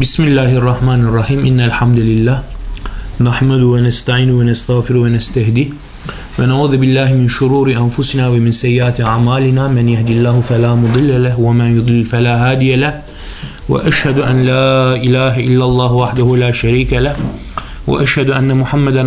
Bismillahirrahmanirrahim. İnnel hamdeleillah nahmedu ve nestaînu ve nestağfiru ve nestehdi ve na'udzu billahi min şururi enfusina ve min seyyiati a'malina. Men yehdihillahu fela mudille leh ve men yudlil fela hadiye leh. Ve eşhedü en la ilahe illallah vahdehu la şerike leh. Ve eşhedü enne Muhammeden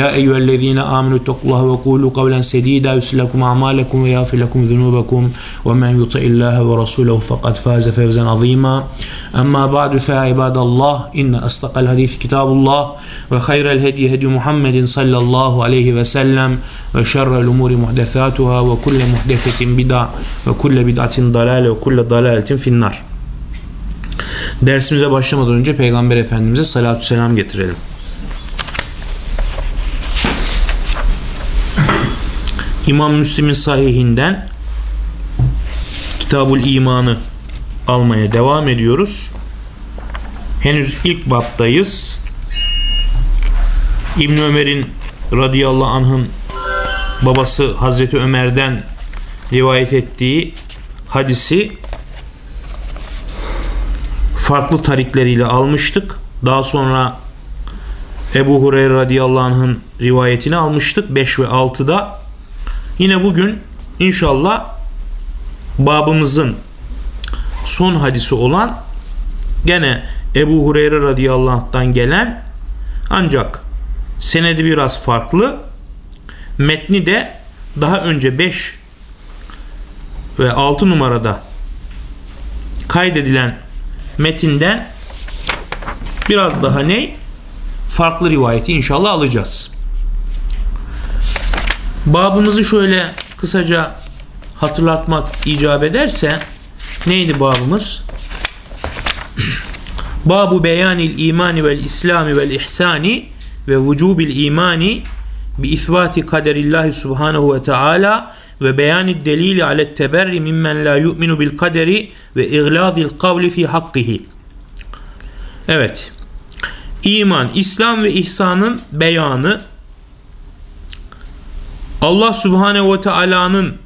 Aminu ittakullaha ve kûlû kavlen sedîdâ yusillakum a'mâlekum ve yâfir lekum zunûbekum ve men yuti'illâhe ve rasûlehu fekad fâze fevzen azîmâ. Amma ba'du fe ibadallah inne astakal hadîfi kitabullah ve hayrel hediye hedi Muhammedin sallallahu aleyhi ve sellem ve şerrel umuri muhdesâtuhâ ve kulle muhdesetin bid'a ve kulle bid'atin dalâle ve kulle dalâletin finnar. Dersimize başlamadan önce Peygamber Efendimiz'e salatü selam getirelim. İmam Müslim'in sahihinden Kitabul İman'ı almaya devam ediyoruz. Henüz ilk baptayız. İbn Ömer'in radıyallahu anh'ın babası Hazreti Ömer'den rivayet ettiği hadisi farklı tarikleriyle almıştık. Daha sonra Ebu Hureyre radıyallahu anh'ın rivayetini almıştık 5 ve 6'da. Yine bugün inşallah babımızın son hadisi olan gene Ebu Hureyre radıyallahu anh'tan gelen ancak senedi biraz farklı metni de daha önce 5 ve 6 numarada kaydedilen metinden biraz daha ne? Farklı rivayeti inşallah alacağız. Babımızı şöyle kısaca hatırlatmak icap ederse neydi babımız? Babu beyanil imani vel islami vel ihsani ve vücubil imani bi isbati kaderillahi subhanahu ve taala ve beyanid delili ale teberri mimmen la yu'minu bil kaderi ve iglazil kavli fi hakkihi. Evet. İman, İslam ve ihsanın beyanı Allah Subhanehu ve Teala'nın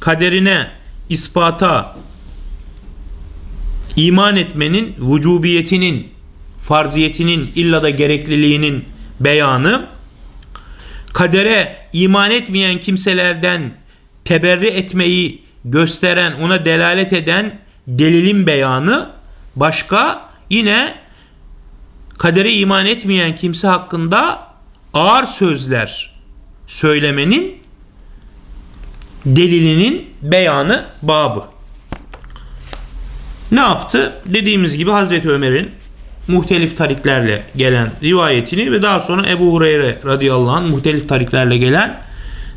kaderine, ispata, iman etmenin vücubiyetinin, farziyetinin, illa da gerekliliğinin beyanı, kadere iman etmeyen kimselerden teberri etmeyi gösteren, ona delalet eden delilin beyanı, başka yine kadere iman etmeyen kimse hakkında ağır sözler söylemenin delilinin beyanı babı. Ne yaptı? Dediğimiz gibi Hazreti Ömer'in muhtelif tariklerle gelen rivayetini ve daha sonra Ebu Hureyre radıyallahu anh muhtelif tariklerle gelen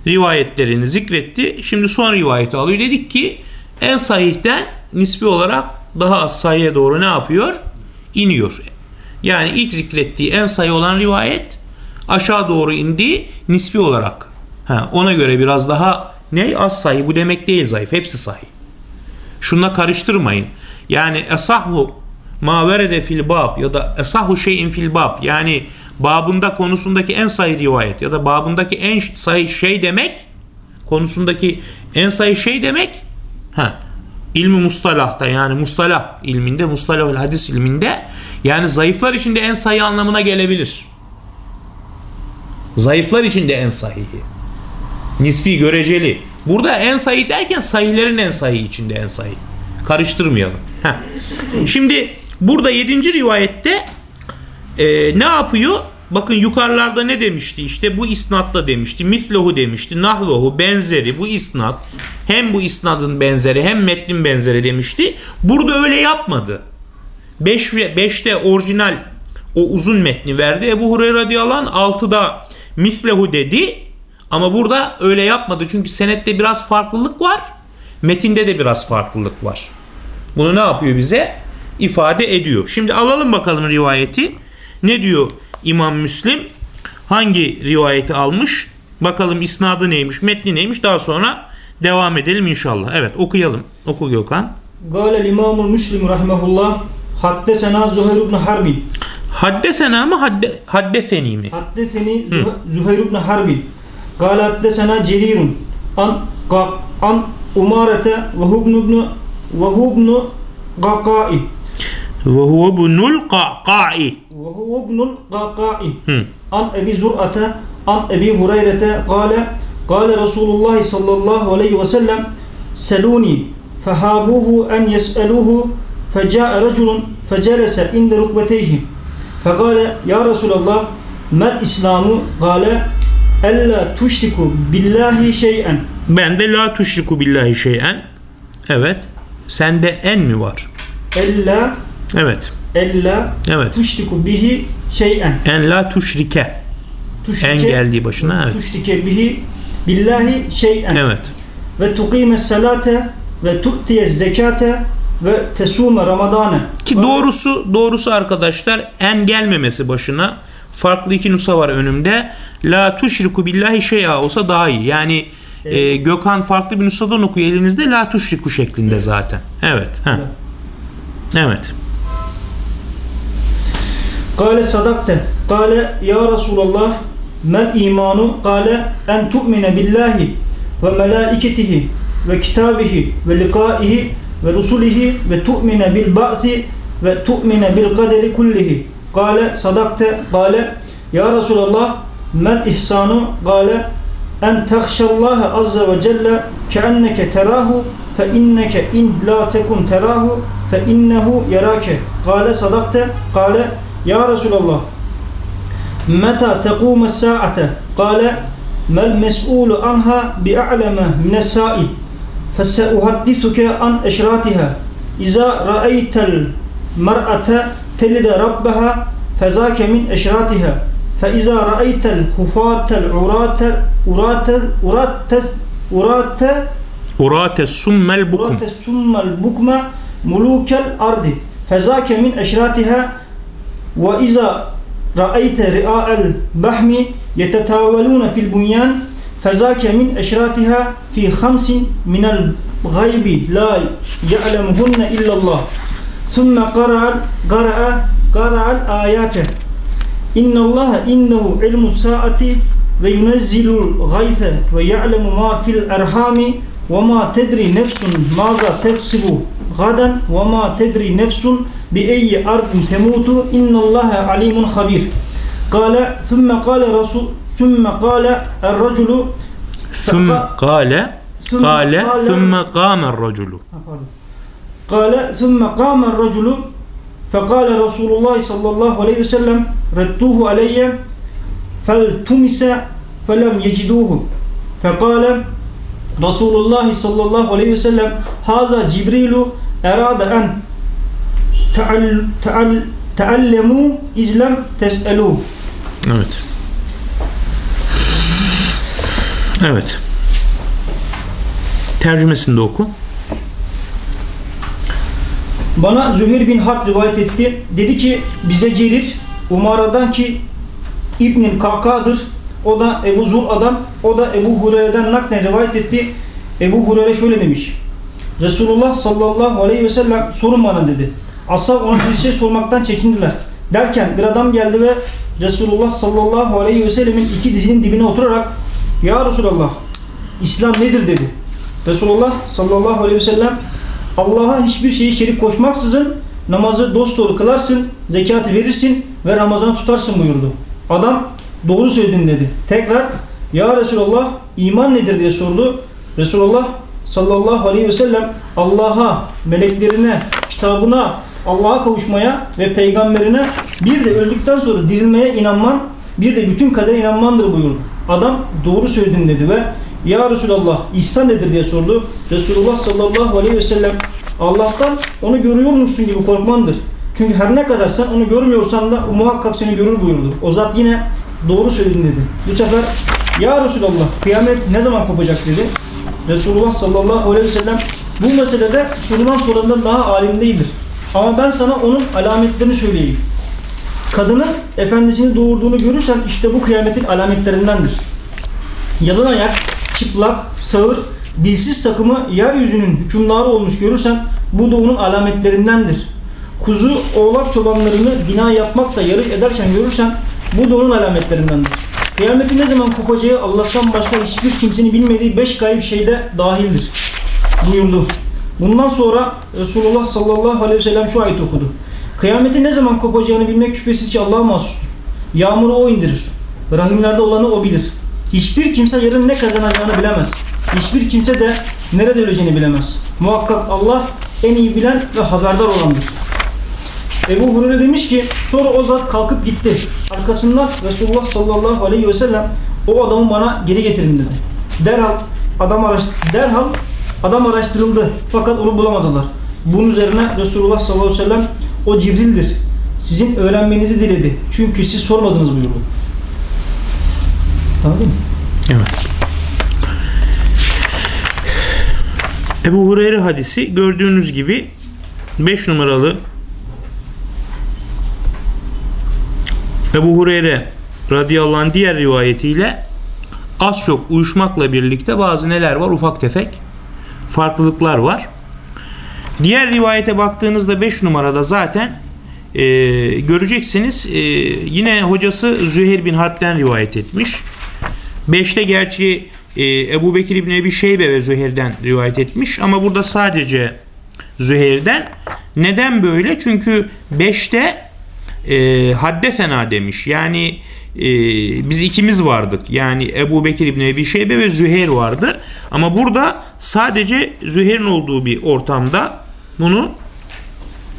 rivayetlerini zikretti. Şimdi son rivayeti alıyor. Dedik ki en sahihten nispi olarak daha az sayıya doğru ne yapıyor? İniyor. Yani ilk zikrettiği en sayı olan rivayet aşağı doğru indi nispi olarak. Ha, ona göre biraz daha ne az sayı bu demek değil zayıf hepsi sayı. Şunla karıştırmayın. Yani esahu ma verede fil bab ya da esahu şeyin fil bab yani babında konusundaki en sayı rivayet ya da babındaki en sayı şey demek konusundaki en sayı şey demek ha ilmi mustalahta yani mustalah ilminde mustalahul hadis ilminde yani zayıflar içinde en sayı anlamına gelebilir. Zayıflar için de en sahihi. Nispi göreceli. Burada en sahih derken sahihlerin en sahih içinde en sahih. Karıştırmayalım. Heh. Şimdi burada yedinci rivayette e, ne yapıyor? Bakın yukarılarda ne demişti? İşte bu isnatla demişti. Mislehu demişti. Nahvehu benzeri bu isnat. Hem bu isnadın benzeri hem metnin benzeri demişti. Burada öyle yapmadı. 5 ve 5'te orijinal o uzun metni verdi. Ebu Hureyre radıyallahu anh 6'da mislehu dedi ama burada öyle yapmadı. Çünkü senette biraz farklılık var. Metinde de biraz farklılık var. Bunu ne yapıyor bize? İfade ediyor. Şimdi alalım bakalım rivayeti. Ne diyor İmam Müslim? Hangi rivayeti almış? Bakalım isnadı neymiş, metni neymiş? Daha sonra devam edelim inşallah. Evet okuyalım. Oku Gökhan. Gâlel İmamul Müslim rahmehullah haddesena Zuhair ibn Harbi Haddesena mı hadde, haddeseni mi? حدثني زه- زهير بن حرب قال حدثنا جرير عن ق- عن أمارة وهو ابن ابن وهو ابن قعقاع Ve huve bunul qa'qa'i. وهو ابن القعقاع Hı. عن أبي زرعة عن أبي هريرة قال قال رسول الله صلى الله عليه وسلم سلوني فهابوه أن يسألوه فجاء رجل فجلس عند ركبتيه Fekale ya Resulallah mel İslamu gale ella tuşriku billahi şeyen. Ben de la tuşriku billahi şeyen. Evet. Sende en mi var? Ella. Evet. Ella. Evet. Tuşriku bihi şeyen. En la tuşrike. tuşrike en geldiği başına. Evet. Tuşrike bihi billahi şeyen. Evet. Ve tukimes salate ve tu'tiye zekate ve tesume ramadane. Ki doğrusu doğrusu arkadaşlar en gelmemesi başına farklı iki nusa var önümde. La tuşriku billahi şey'a olsa daha iyi. Yani e, Gökhan farklı bir nusadan okuyor elinizde la tuşriku şeklinde zaten. Evet. heh. Evet. Kale sadakte. Kale ya Resulallah mel imanu kale en tu'mine billahi ve melaiketihi ve kitabihi ve likaihi ve rusulihi ve tu'mine bil ba'si ve tu'mine bil kaderi kullihi. Kale sadakte kale ya Resulallah mel ihsanu kale en tehşallaha azze ve celle keenneke terahu fe inneke in la tekun terahu fe innehu yerake. Kale sadakte kale ya Resulallah meta tekumes saate kale mel mes'ulu anha bi'a'leme mines sa'il فسأحدثك عن أشراتها. إذا رأيت المرأة تلد ربها فذاك من أشراتها. فإذا رأيت الحفاة العراة عراة عراة عراة summel bukum. عراة السم البكم ملوك الأرض. فذاك من أشراتها. وإذا رأيت رعاء البحم يتتاولون في البنيان فذاك من أشراتها في خمس من الغيب لا يعلمهن إلا الله. ثم قرأ قرأ قرأ الآيات. إن الله إنه علم الساعة وينزل الغيث ويعلم ما في الأرحام وما تدري نفس ماذا تكسب غدا وما تدري نفس بأي أرض تموت. إن الله عليم خبير. قال ثم قال رسول Sümme kâle er-raculu Sümme kâle Kâle sümme kâmer raculu Kâle sümme kâmer raculu Fekâle Resulullah sallallahu aleyhi ve sellem Redduhu aleyye Feltumise Felem yeciduhu Fekâle Resulullah sallallahu aleyhi ve sellem Haza Cibrilu erâde en Teallemu izlem tes'elû Evet. Evet. Tercümesini de oku. Bana Züheyr bin Harp rivayet etti. Dedi ki bize Cerir Umara'dan ki İbnül Kaka'dır. O da Ebu Zur'a'dan, o da Ebu Hureyre'den naklen rivayet etti. Ebu Hureyre şöyle demiş. Resulullah sallallahu aleyhi ve sellem sorun bana dedi. Ashab ona bir şey sormaktan çekindiler. Derken bir adam geldi ve Resulullah sallallahu aleyhi ve sellemin iki dizinin dibine oturarak Ya Resulallah İslam nedir dedi. Resulullah sallallahu aleyhi ve sellem Allah'a hiçbir şeyi şerik koşmaksızın namazı dosdoğru kılarsın, zekatı verirsin ve Ramazan'ı tutarsın buyurdu. Adam doğru söyledin dedi. Tekrar ya Resulallah iman nedir diye sordu. Resulullah sallallahu aleyhi ve sellem Allah'a, meleklerine, kitabına, Allah'a kavuşmaya ve peygamberine bir de öldükten sonra dirilmeye inanman, bir de bütün kadere inanmandır buyurdu. Adam doğru söyledin dedi ve ya Resulallah ihsan nedir diye sordu. Resulullah sallallahu aleyhi ve sellem Allah'tan onu görüyor musun gibi korkmandır. Çünkü her ne kadar sen onu görmüyorsan da muhakkak seni görür buyurdu. O zat yine doğru söyledin dedi. Bu sefer ya Resulallah kıyamet ne zaman kopacak dedi. Resulullah sallallahu aleyhi ve sellem bu meselede sorulan sorulardan daha alim değildir. Ama ben sana onun alametlerini söyleyeyim. Kadının efendisini doğurduğunu görürsen işte bu kıyametin alametlerindendir. Yalın ayak, çıplak, sağır Dilsiz takımı yeryüzünün hükümdarı olmuş görürsen bu da onun alametlerindendir. Kuzu oğlak çobanlarını bina yapmakta yarı ederken görürsen bu da onun alametlerindendir. Kıyametin ne zaman kopacağı Allah'tan başka hiçbir kimsenin bilmediği beş gayb şeyde dahildir buyurdu. Bundan sonra Resulullah sallallahu aleyhi ve sellem şu ayet okudu. Kıyametin ne zaman kopacağını bilmek şüphesiz ki Allah'a mahsustur. Yağmuru o indirir. Rahimlerde olanı o bilir. Hiçbir kimse yarın ne kazanacağını bilemez. Hiçbir kimse de nerede öleceğini bilemez. Muhakkak Allah en iyi bilen ve haberdar olandır. Ebu Hureyre demiş ki sonra o zat kalkıp gitti. Arkasından Resulullah sallallahu aleyhi ve sellem o adamı bana geri getirin dedi. Derhal adam araştı derhal adam araştırıldı fakat onu bulamadılar. Bunun üzerine Resulullah sallallahu aleyhi ve sellem o Cibril'dir. Sizin öğrenmenizi diledi. Çünkü siz sormadınız buyurdu. Anladın mı? Evet. Ebu Hureyre hadisi gördüğünüz gibi 5 numaralı Ebu Hureyre radıyallahu anh diğer rivayetiyle az çok uyuşmakla birlikte bazı neler var ufak tefek farklılıklar var. Diğer rivayete baktığınızda 5 numarada zaten e, göreceksiniz e, yine hocası Züheyr bin Harp'ten rivayet etmiş. 5'te gerçi e, Ebu Bekir İbni Ebi Şeybe ve Züheyr'den rivayet etmiş ama burada sadece Züheyr'den. Neden böyle? Çünkü 5'te e, haddesena demiş. Yani e, biz ikimiz vardık. Yani Ebu Bekir İbni Ebi Şeybe ve Züheyr vardı. Ama burada sadece Züheyr'in olduğu bir ortamda bunu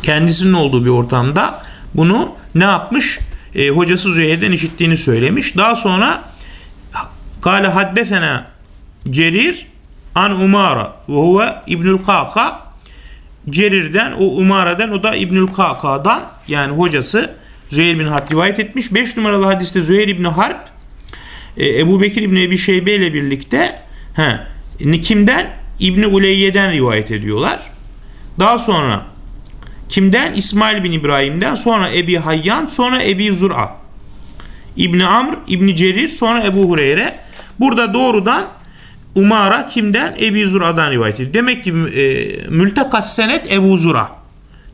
kendisinin olduğu bir ortamda bunu ne yapmış? E, hocası Züheyr'den işittiğini söylemiş. Daha sonra Kale haddesena Cerir an Umara ve huve İbnül Kaka Cerir'den o Umara'dan o da İbnül Kaka'dan yani hocası Züheyr bin Harp rivayet etmiş. 5 numaralı hadiste Züheyr bin Harp e, Ebu Bekir İbni Ebi Şeybe ile birlikte he, kimden? İbni Uleyye'den rivayet ediyorlar. Daha sonra kimden? İsmail bin İbrahim'den sonra Ebi Hayyan sonra Ebi Zur'a. İbni Amr, İbni Cerir sonra Ebu Hureyre. Burada doğrudan Umara kimden? Ebu Zura'dan rivayet ediyor. Demek ki e, mültekas senet Ebu Zura.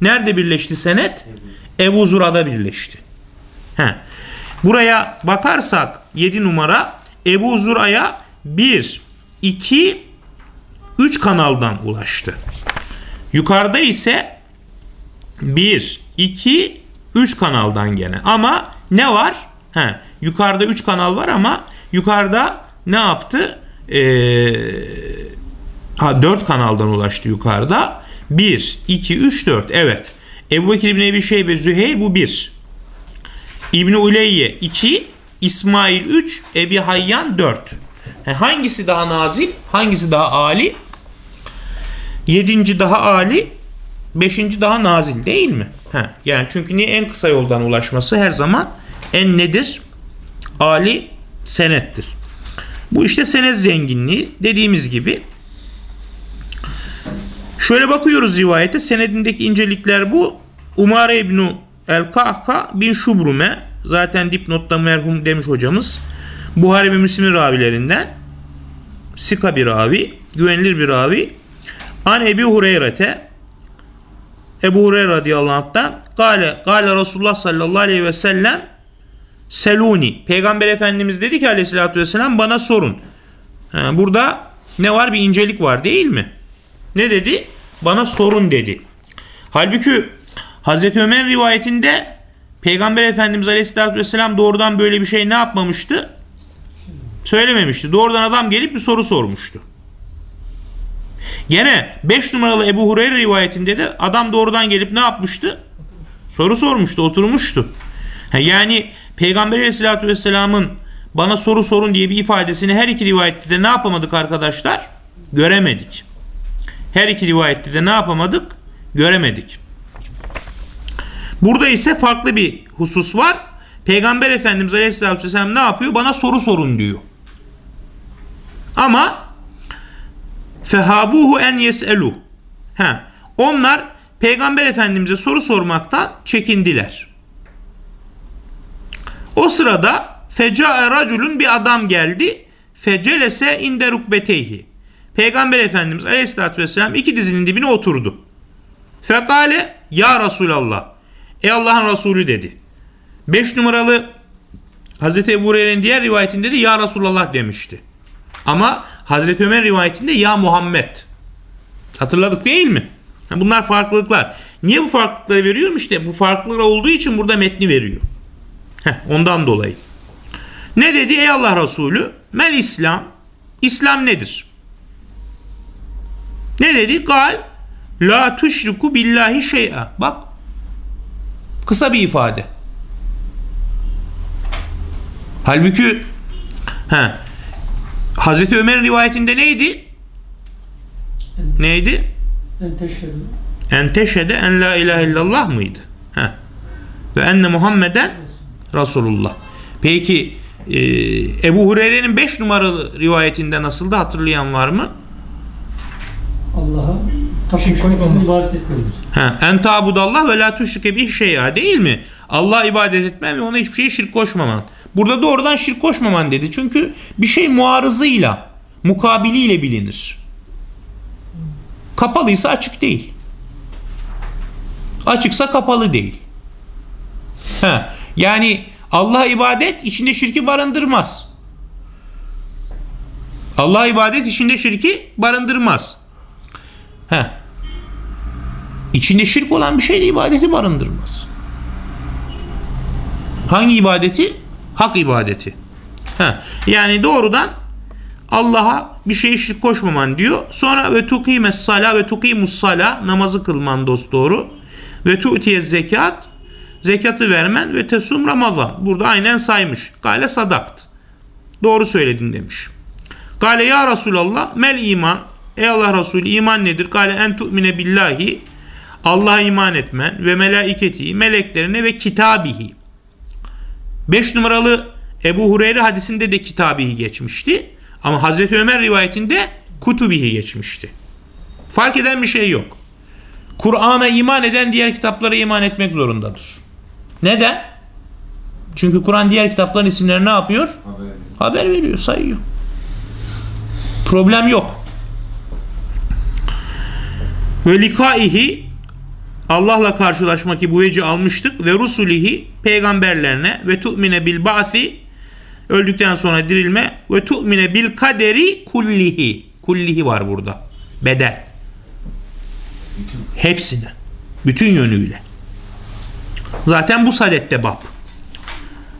Nerede birleşti senet? Ebu Zura'da birleşti. He. Buraya bakarsak 7 numara Ebu Zura'ya 1, 2, 3 kanaldan ulaştı. Yukarıda ise 1, 2, 3 kanaldan gene. Ama ne var? He, yukarıda 3 kanal var ama yukarıda ne yaptı? Ee, ha 4 kanaldan ulaştı yukarıda. 1, 2, 3, 4. Evet. Ebu Bekir İbni Ebi Şeybe Züheyr bu 1. İbni Uleyye 2. İsmail 3. Ebi Hayyan 4. He, hangisi daha nazil? Hangisi daha ali? Yedinci daha ali. Beşinci daha nazil değil mi? He, yani çünkü niye en kısa yoldan ulaşması her zaman en nedir? Ali senettir. Bu işte senet zenginliği dediğimiz gibi. Şöyle bakıyoruz rivayete. Senedindeki incelikler bu. Umare İbni El-Kahka bin Şubrume zaten dipnotta merhum demiş hocamız. Buhari ve Müslim ravilerinden Sika bir ravi, güvenilir bir ravi. An Ebi Hureyre'te Ebu Hureyre radıyallahu anh'tan Gale, Gale Resulullah sallallahu aleyhi ve sellem Seluni. Peygamber Efendimiz dedi ki aleyhissalatü vesselam bana sorun. Ha, burada ne var? Bir incelik var değil mi? Ne dedi? Bana sorun dedi. Halbuki Hazreti Ömer rivayetinde Peygamber Efendimiz Aleyhisselatü Vesselam doğrudan böyle bir şey ne yapmamıştı? Söylememişti. Doğrudan adam gelip bir soru sormuştu. Gene 5 numaralı Ebu Hureyre rivayetinde de adam doğrudan gelip ne yapmıştı? Soru sormuştu, oturmuştu. Yani Peygamber Aleyhisselatü Vesselam'ın bana soru sorun diye bir ifadesini her iki rivayette de ne yapamadık arkadaşlar? Göremedik. Her iki rivayette de ne yapamadık? Göremedik. Burada ise farklı bir husus var. Peygamber Efendimiz Aleyhisselatü Vesselam ne yapıyor? Bana soru sorun diyor. Ama fehabuhu en yeselu. Ha, onlar Peygamber Efendimiz'e soru sormaktan çekindiler. O sırada fecae raculun bir adam geldi. Fecelese inde rukbeteyhi. Peygamber Efendimiz Aleyhisselatü Vesselam iki dizinin dibine oturdu. Fekale ya Resulallah. Ey Allah'ın Resulü dedi. 5 numaralı Hazreti Ebu Hureyre'nin diğer rivayetinde de ya Resulallah demişti. Ama Hazreti Ömer rivayetinde ya Muhammed. Hatırladık değil mi? Bunlar farklılıklar. Niye bu farklılıkları veriyorum? İşte bu farklılıklar olduğu için burada metni veriyor. Heh, ondan dolayı. Ne dedi ey Allah Resulü? Mel İslam. İslam nedir? Ne dedi? Gal la tuşriku billahi şey'a. Bak kısa bir ifade. Halbuki he, Hazreti Ömer'in rivayetinde neydi? Neydi? En teşhede en la ilahe illallah mıydı? Heh. Ve enne Muhammeden Resulullah. Peki e, Ebu Hureyre'nin 5 numaralı rivayetinde nasıldı hatırlayan var mı? Allah'a koymamak. ibadet etmelidir. Ha, en tabudallah ve la tuşrike bir şey ya değil mi? Allah ibadet etmen ve ona hiçbir şeye şirk koşmaman. Burada doğrudan şirk koşmaman dedi. Çünkü bir şey muarızıyla, mukabiliyle bilinir. Kapalıysa açık değil. Açıksa kapalı değil. Ha, yani Allah ibadet içinde şirki barındırmaz. Allah ibadet içinde şirki barındırmaz. Heh. İçinde şirk olan bir şeyle ibadeti barındırmaz. Hangi ibadeti? Hak ibadeti. Ha, yani doğrudan Allah'a bir şeye şirk koşmaman diyor. Sonra ve tukimes sala ve tukimus sala namazı kılman dost doğru. Ve tu'tiye zekat zekatı vermen ve tesum ramazan. Burada aynen saymış. Gale sadakt. Doğru söyledin demiş. Gale ya Resulallah mel iman. Ey Allah Resulü iman nedir? Gale en tu'mine billahi. Allah'a iman etmen ve melaiketi, meleklerine ve kitabihi. 5 numaralı Ebu Hureyre hadisinde de kitabihi geçmişti. Ama Hazreti Ömer rivayetinde kutubihi geçmişti. Fark eden bir şey yok. Kur'an'a iman eden diğer kitaplara iman etmek zorundadır. Neden? Çünkü Kur'an diğer kitapların isimlerini ne yapıyor? Haber veriyor, sayıyor. Problem yok. Ve likaihi Allah'la karşılaşmak ki bu veci almıştık ve rusulihi peygamberlerine ve tu'mine bil ba'si öldükten sonra dirilme ve tu'mine bil kaderi kullihi. Kullihi var burada. Bedel. Hepsine. Bütün yönüyle. Zaten bu sadette bab.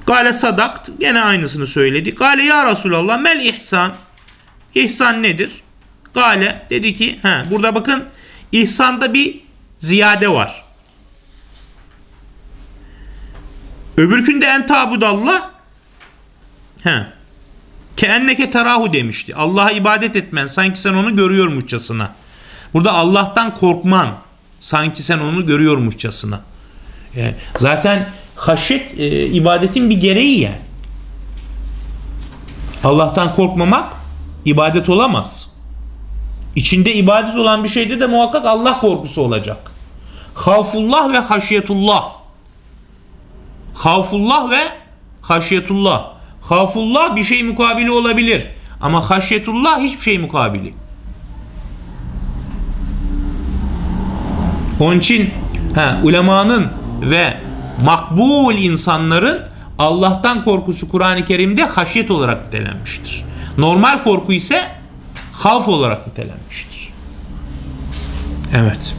Gale sadakt gene aynısını söyledi. Gale ya Resulallah mel ihsan? İhsan nedir? Gale dedi ki he, burada bakın ihsanda bir ziyade var. Öbürkünde en tabudallah he, ke enneke terahu demişti. Allah'a ibadet etmen sanki sen onu görüyormuşçasına. Burada Allah'tan korkman sanki sen onu görüyormuşçasına. E, zaten haşyet e, ibadetin bir gereği yani. Allah'tan korkmamak ibadet olamaz. İçinde ibadet olan bir şeyde de muhakkak Allah korkusu olacak. Havfullah ve haşiyetullah. Havfullah ve haşiyetullah. Havfullah bir şey mukabili olabilir. Ama haşiyetullah hiçbir şey mukabili. Onun için he, ulemanın ve makbul insanların Allah'tan korkusu Kur'an-ı Kerim'de haşyet olarak nitelenmiştir. Normal korku ise havf olarak nitelenmiştir. Evet.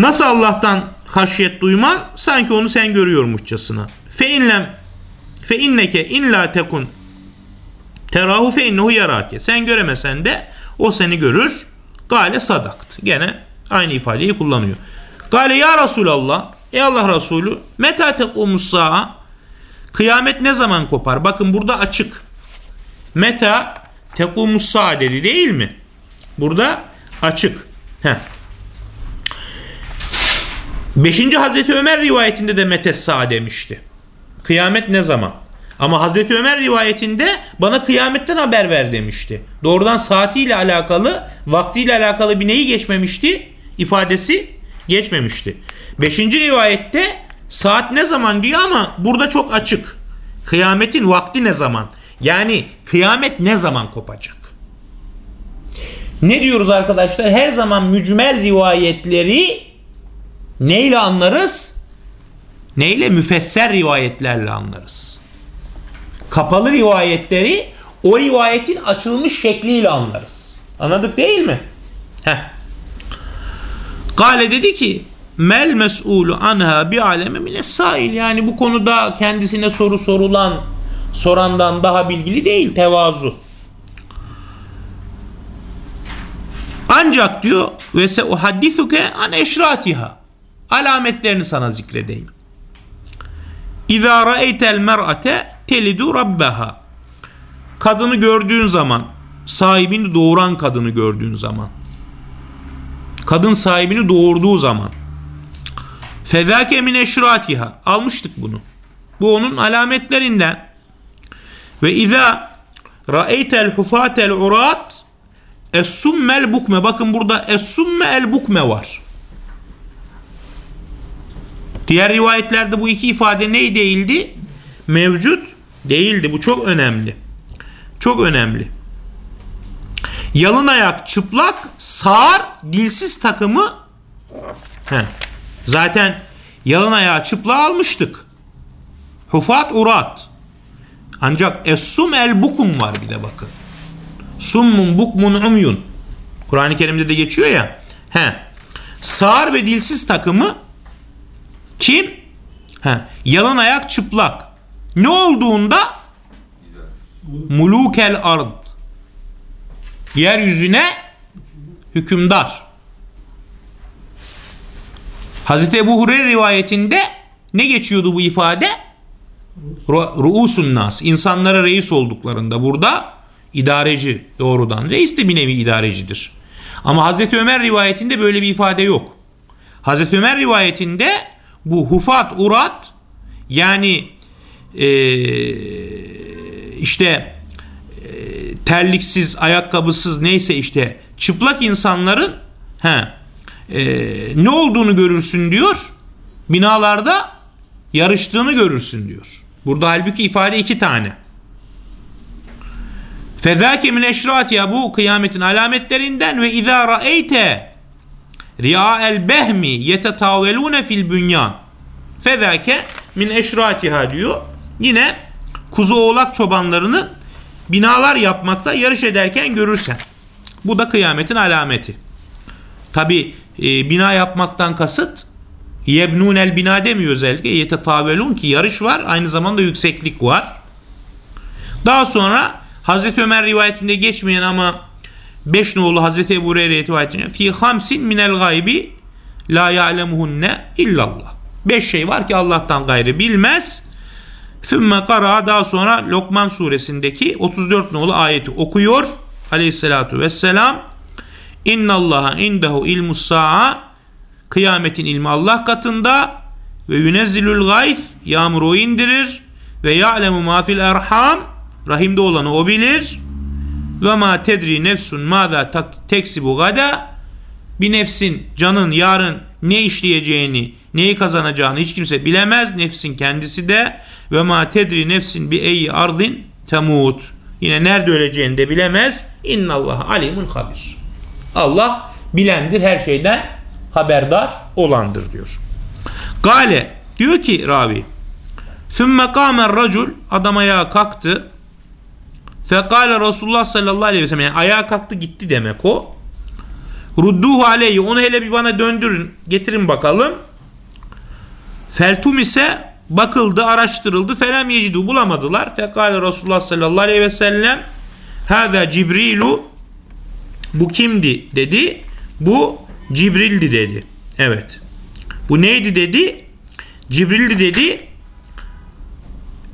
Nasıl Allah'tan haşyet duyman? Sanki onu sen görüyormuşçasına. Fe inlem fe inneke in la tekun terahu fe innehu yarake. Sen göremesen de o seni görür. Gale sadakt. Gene aynı ifadeyi kullanıyor. Gale ya Resulallah Ey Allah Resulü meta tekumus sa'a Kıyamet ne zaman kopar? Bakın burada açık. Meta tekumus sa'a dedi değil mi? Burada açık. Heh. Beşinci Hazreti Ömer rivayetinde de metes sa'a demişti. Kıyamet ne zaman? Ama Hazreti Ömer rivayetinde bana kıyametten haber ver demişti. Doğrudan saatiyle alakalı, vaktiyle alakalı bir neyi geçmemişti? İfadesi geçmemişti. Beşinci rivayette saat ne zaman diyor ama burada çok açık. Kıyametin vakti ne zaman? Yani kıyamet ne zaman kopacak? Ne diyoruz arkadaşlar? Her zaman mücmel rivayetleri neyle anlarız? Neyle? Müfesser rivayetlerle anlarız. Kapalı rivayetleri o rivayetin açılmış şekliyle anlarız. Anladık değil mi? Heh. Gale dedi ki mel mes'ulu anha bi aleme mine sail yani bu konuda kendisine soru sorulan sorandan daha bilgili değil tevazu. Ancak diyor ve se uhaddisuke an eşratiha alametlerini sana zikredeyim. İza ra'eytel mer'ate telidu rabbaha kadını gördüğün zaman sahibini doğuran kadını gördüğün zaman kadın sahibini doğurduğu zaman fezake min eşratiha almıştık bunu. Bu onun alametlerinden. Ve izâ ra'eytel hufatel urat es-summel bukme bakın burada es-summe bukme var diğer rivayetlerde bu iki ifade ney değildi? Mevcut değildi. Bu çok önemli. Çok önemli. Yalın ayak çıplak sağır dilsiz takımı. Heh. zaten yalın ayağı çıplak almıştık. Hufat urat. Ancak es-sum el bukum var bir de bakın. Summun bukmun umyun. Kur'an-ı Kerim'de de geçiyor ya. He. sağır ve dilsiz takımı kim? He. yalın ayak çıplak ne olduğunda mulukel ard yeryüzüne hükümdar. Hazreti Ebu Hureyre rivayetinde ne geçiyordu bu ifade? Ruusun nas. İnsanlara reis olduklarında burada idareci doğrudan. Reis de bir nevi idarecidir. Ama Hazreti Ömer rivayetinde böyle bir ifade yok. Hazreti Ömer rivayetinde bu hufat urat yani ee, işte terliksiz, ayakkabısız neyse işte çıplak insanların he, e, ne olduğunu görürsün diyor. Binalarda yarıştığını görürsün diyor. Burada halbuki ifade iki tane. Fezâke min eşratiya bu kıyametin alametlerinden ve izâ ra'eyte riyâel behmi yetetâvelûne fil bünyan. Fezâke min eşratiha diyor. Yine kuzu oğlak çobanlarının binalar yapmakta yarış ederken görürsen. Bu da kıyametin alameti. Tabi e, bina yapmaktan kasıt yebnunel bina demiyor özellikle yetetavelun ki yarış var aynı zamanda yükseklik var. Daha sonra Hazreti Ömer rivayetinde geçmeyen ama 5 nolu Hazreti Ebu Hureyre rivayetinde fi hamsin minel gaybi la ya'lemuhunne illallah. 5 şey var ki Allah'tan gayrı bilmez. Sümme kara daha sonra Lokman suresindeki 34 nolu ayeti okuyor. Aleyhissalatu vesselam. İnnallaha indehu ilmus sa'a kıyametin ilmi Allah katında ve yunezzilul gayf yağmuru indirir ve ya'lemu ma fil erham rahimde olanı o bilir ve ma tedri nefsun maza teksibu gada bir nefsin canın yarın ne işleyeceğini neyi kazanacağını hiç kimse bilemez nefsin kendisi de ve ma tedri nefsin bi eyyi ardin temut. Yine nerede öleceğini de bilemez. İnnallah alimun habir. Allah bilendir her şeyden haberdar olandır diyor. Gale diyor ki ravi Sümme kâmer racul adam ayağa kalktı. Fekale Resulullah sallallahu aleyhi ve sellem yani ayağa kalktı gitti demek o. Rudduhu aleyhi onu hele bir bana döndürün getirin bakalım. Feltum ise bakıldı, araştırıldı. Felem yecidu bulamadılar. Fekale Resulullah sallallahu aleyhi ve sellem Hâzâ Cibrilu bu kimdi dedi. Bu Cibril'di dedi. Evet. Bu neydi dedi? Cibril'di dedi.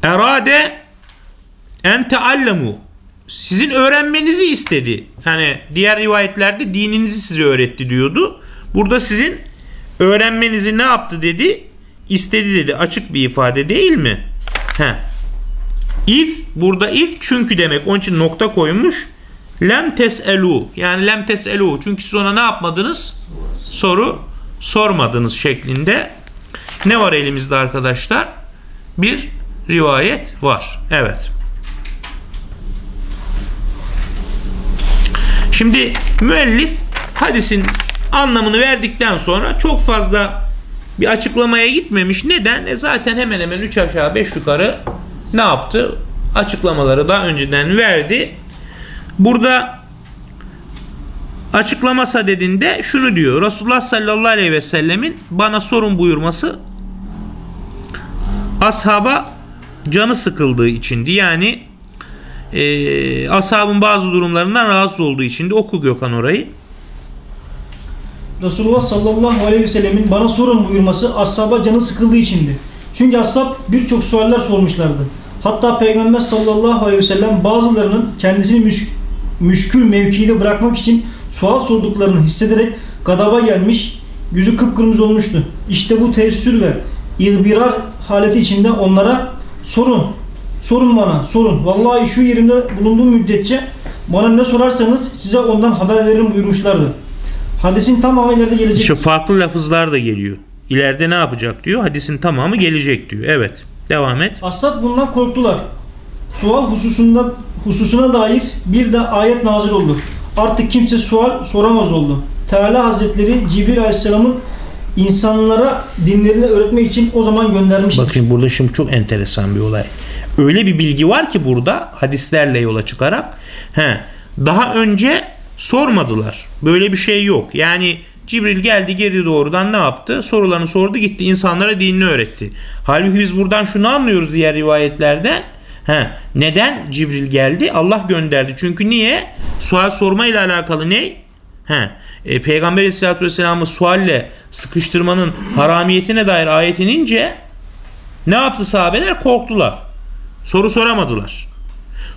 Erade en teallemu sizin öğrenmenizi istedi. Hani diğer rivayetlerde dininizi size öğretti diyordu. Burada sizin öğrenmenizi ne yaptı dedi? istedi dedi açık bir ifade değil mi? He. If burada if çünkü demek onun için nokta koymuş. Lem teselu yani lem teselu çünkü siz ona ne yapmadınız? Soru sormadınız şeklinde. Ne var elimizde arkadaşlar? Bir rivayet var. Evet. Şimdi müellif hadisin anlamını verdikten sonra çok fazla bir açıklamaya gitmemiş. Neden? E zaten hemen hemen 3 aşağı 5 yukarı ne yaptı? Açıklamaları daha önceden verdi. Burada açıklama sadedinde şunu diyor. Resulullah sallallahu aleyhi ve sellemin bana sorun buyurması ashaba canı sıkıldığı içindi. Yani e, ashabın bazı durumlarından rahatsız olduğu içindi. Oku Gökhan orayı. Resulullah sallallahu aleyhi ve sellemin bana sorun buyurması ashaba canı sıkıldığı içindi. Çünkü ashab birçok sualler sormuşlardı. Hatta Peygamber sallallahu aleyhi ve sellem bazılarının kendisini müş, müşkül mevkiide bırakmak için sual sorduklarını hissederek gadaba gelmiş, yüzü kıpkırmızı olmuştu. İşte bu teessür ve ihbirar haleti içinde onlara sorun, sorun bana, sorun. Vallahi şu yerimde bulunduğum müddetçe bana ne sorarsanız size ondan haber veririm buyurmuşlardı. Hadisin tamamı ileride gelecek. İşte farklı lafızlar da geliyor. İleride ne yapacak diyor. Hadisin tamamı gelecek diyor. Evet. Devam et. Ashab bundan korktular. Sual hususunda hususuna dair bir de ayet nazil oldu. Artık kimse sual soramaz oldu. Teala Hazretleri Cibril Aleyhisselam'ın insanlara dinlerini öğretmek için o zaman göndermiştir. Bakın burada şimdi çok enteresan bir olay. Öyle bir bilgi var ki burada hadislerle yola çıkarak he, daha önce sormadılar. Böyle bir şey yok. Yani Cibril geldi geri doğrudan ne yaptı? Sorularını sordu gitti. insanlara dinini öğretti. Halbuki biz buradan şunu anlıyoruz diğer rivayetlerde. He, neden Cibril geldi? Allah gönderdi. Çünkü niye? Sual sorma ile alakalı ne? He, e, Peygamber Aleyhisselatü Vesselam'ı sualle sıkıştırmanın haramiyetine dair ayet inince ne yaptı sahabeler? Korktular. Soru soramadılar.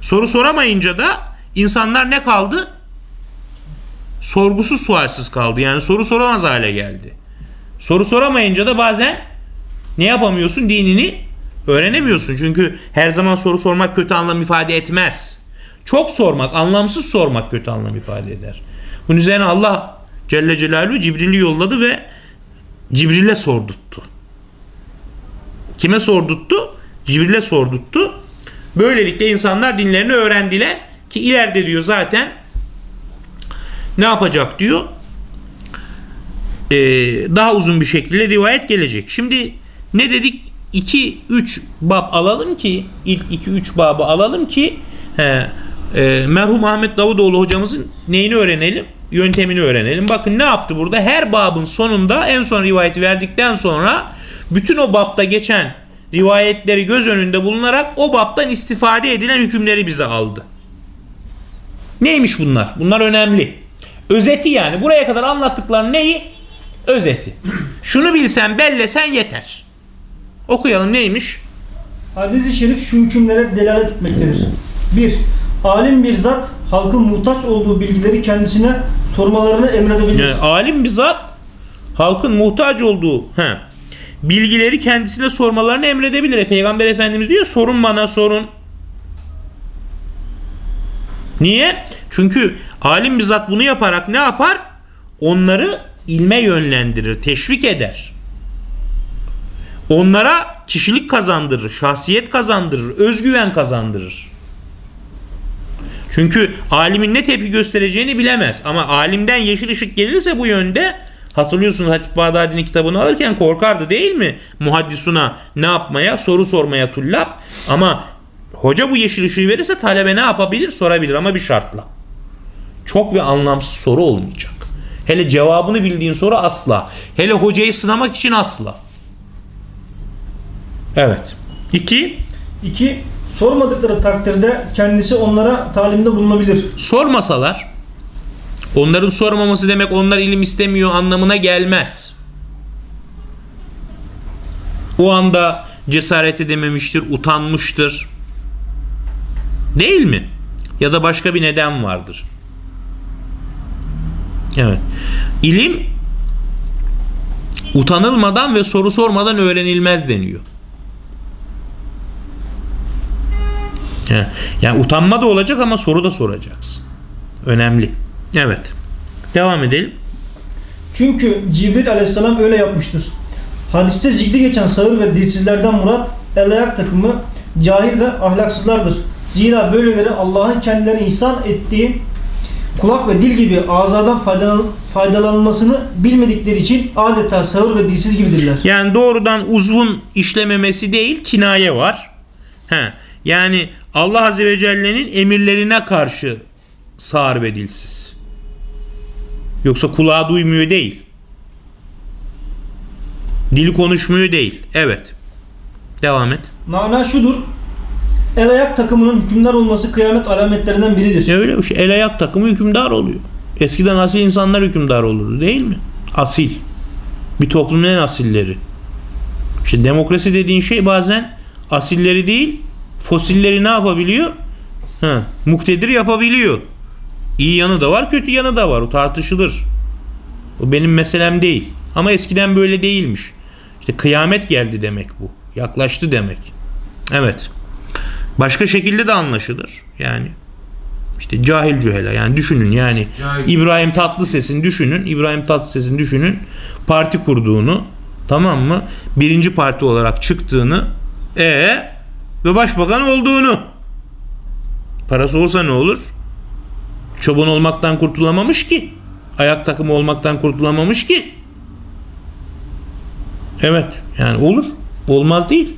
Soru soramayınca da insanlar ne kaldı? Sorgusuz sualsiz kaldı. Yani soru soramaz hale geldi. Soru soramayınca da bazen ne yapamıyorsun? Dinini öğrenemiyorsun. Çünkü her zaman soru sormak kötü anlam ifade etmez. Çok sormak, anlamsız sormak kötü anlam ifade eder. Bunun üzerine Allah Celle Celaluhu Cibril'i yolladı ve Cibril'e sorduttu. Kime sorduttu? Cibril'e sorduttu. Böylelikle insanlar dinlerini öğrendiler ki ileride diyor zaten ne yapacak diyor. Ee, daha uzun bir şekilde rivayet gelecek. Şimdi ne dedik? 2-3 bab alalım ki ilk 2-3 babı alalım ki he, e, merhum Ahmet Davutoğlu hocamızın neyini öğrenelim? Yöntemini öğrenelim. Bakın ne yaptı burada? Her babın sonunda en son rivayeti verdikten sonra bütün o babda geçen rivayetleri göz önünde bulunarak o babtan istifade edilen hükümleri bize aldı. Neymiş bunlar? Bunlar önemli. Özeti yani. Buraya kadar anlattıkların neyi? Özeti. Şunu bilsen bellesen yeter. Okuyalım neymiş? Hadis-i şerif şu hükümlere delalet etmektedir. 1. Alim bir zat halkın muhtaç olduğu bilgileri kendisine sormalarını emredebilir. Yani alim bir zat halkın muhtaç olduğu he, bilgileri kendisine sormalarını emredebilir. E, Peygamber Efendimiz diyor sorun bana sorun. Niye? Çünkü alim bir zat bunu yaparak ne yapar? Onları ilme yönlendirir, teşvik eder. Onlara kişilik kazandırır, şahsiyet kazandırır, özgüven kazandırır. Çünkü alimin ne tepki göstereceğini bilemez. Ama alimden yeşil ışık gelirse bu yönde hatırlıyorsunuz Hatip Bağdadi'nin kitabını alırken korkardı değil mi? Muhaddisuna ne yapmaya? Soru sormaya tullap. Ama hoca bu yeşil ışığı verirse talebe ne yapabilir? Sorabilir ama bir şartla. Çok ve anlamsız soru olmayacak. Hele cevabını bildiğin soru asla. Hele hocayı sınamak için asla. Evet. İki, 2. Sormadıkları takdirde kendisi onlara talimde bulunabilir. sormasalar onların sormaması demek onlar ilim istemiyor anlamına gelmez. O anda cesaret edememiştir, utanmıştır. Değil mi? Ya da başka bir neden vardır. Evet. İlim utanılmadan ve soru sormadan öğrenilmez deniyor. Yani utanma da olacak ama soru da soracaksın. Önemli. Evet. Devam edelim. Çünkü Cibril aleyhisselam öyle yapmıştır. Hadiste zikri geçen sağır ve dilsizlerden murat el ayak takımı cahil ve ahlaksızlardır. Zira böyleleri Allah'ın kendilerine ihsan ettiği kulak ve dil gibi azadan faydalan, faydalanmasını bilmedikleri için adeta sağır ve dilsiz gibidirler. Yani doğrudan uzvun işlememesi değil kinaye var. He. Yani Allah Azze ve Celle'nin emirlerine karşı sağır ve dilsiz. Yoksa kulağı duymuyor değil. Dili konuşmuyor değil. Evet. Devam et. Mana şudur. El ayak takımının hükümdar olması kıyamet alametlerinden biridir. Öyle bir şey. El ayak takımı hükümdar oluyor. Eskiden asil insanlar hükümdar olurdu değil mi? Asil. Bir toplumun en asilleri. İşte demokrasi dediğin şey bazen asilleri değil fosilleri ne yapabiliyor? Ha, muktedir yapabiliyor. İyi yanı da var kötü yanı da var. O tartışılır. O benim meselem değil. Ama eskiden böyle değilmiş. İşte kıyamet geldi demek bu. Yaklaştı demek. Evet. Başka şekilde de anlaşılır. Yani işte cahil cühela yani düşünün yani Cahil. İbrahim Tatlıses'in düşünün İbrahim Tatlıses'in düşünün parti kurduğunu tamam mı birinci parti olarak çıktığını e ve başbakan olduğunu parası olsa ne olur çoban olmaktan kurtulamamış ki. Ayak takımı olmaktan kurtulamamış ki. Evet yani olur. Olmaz değil.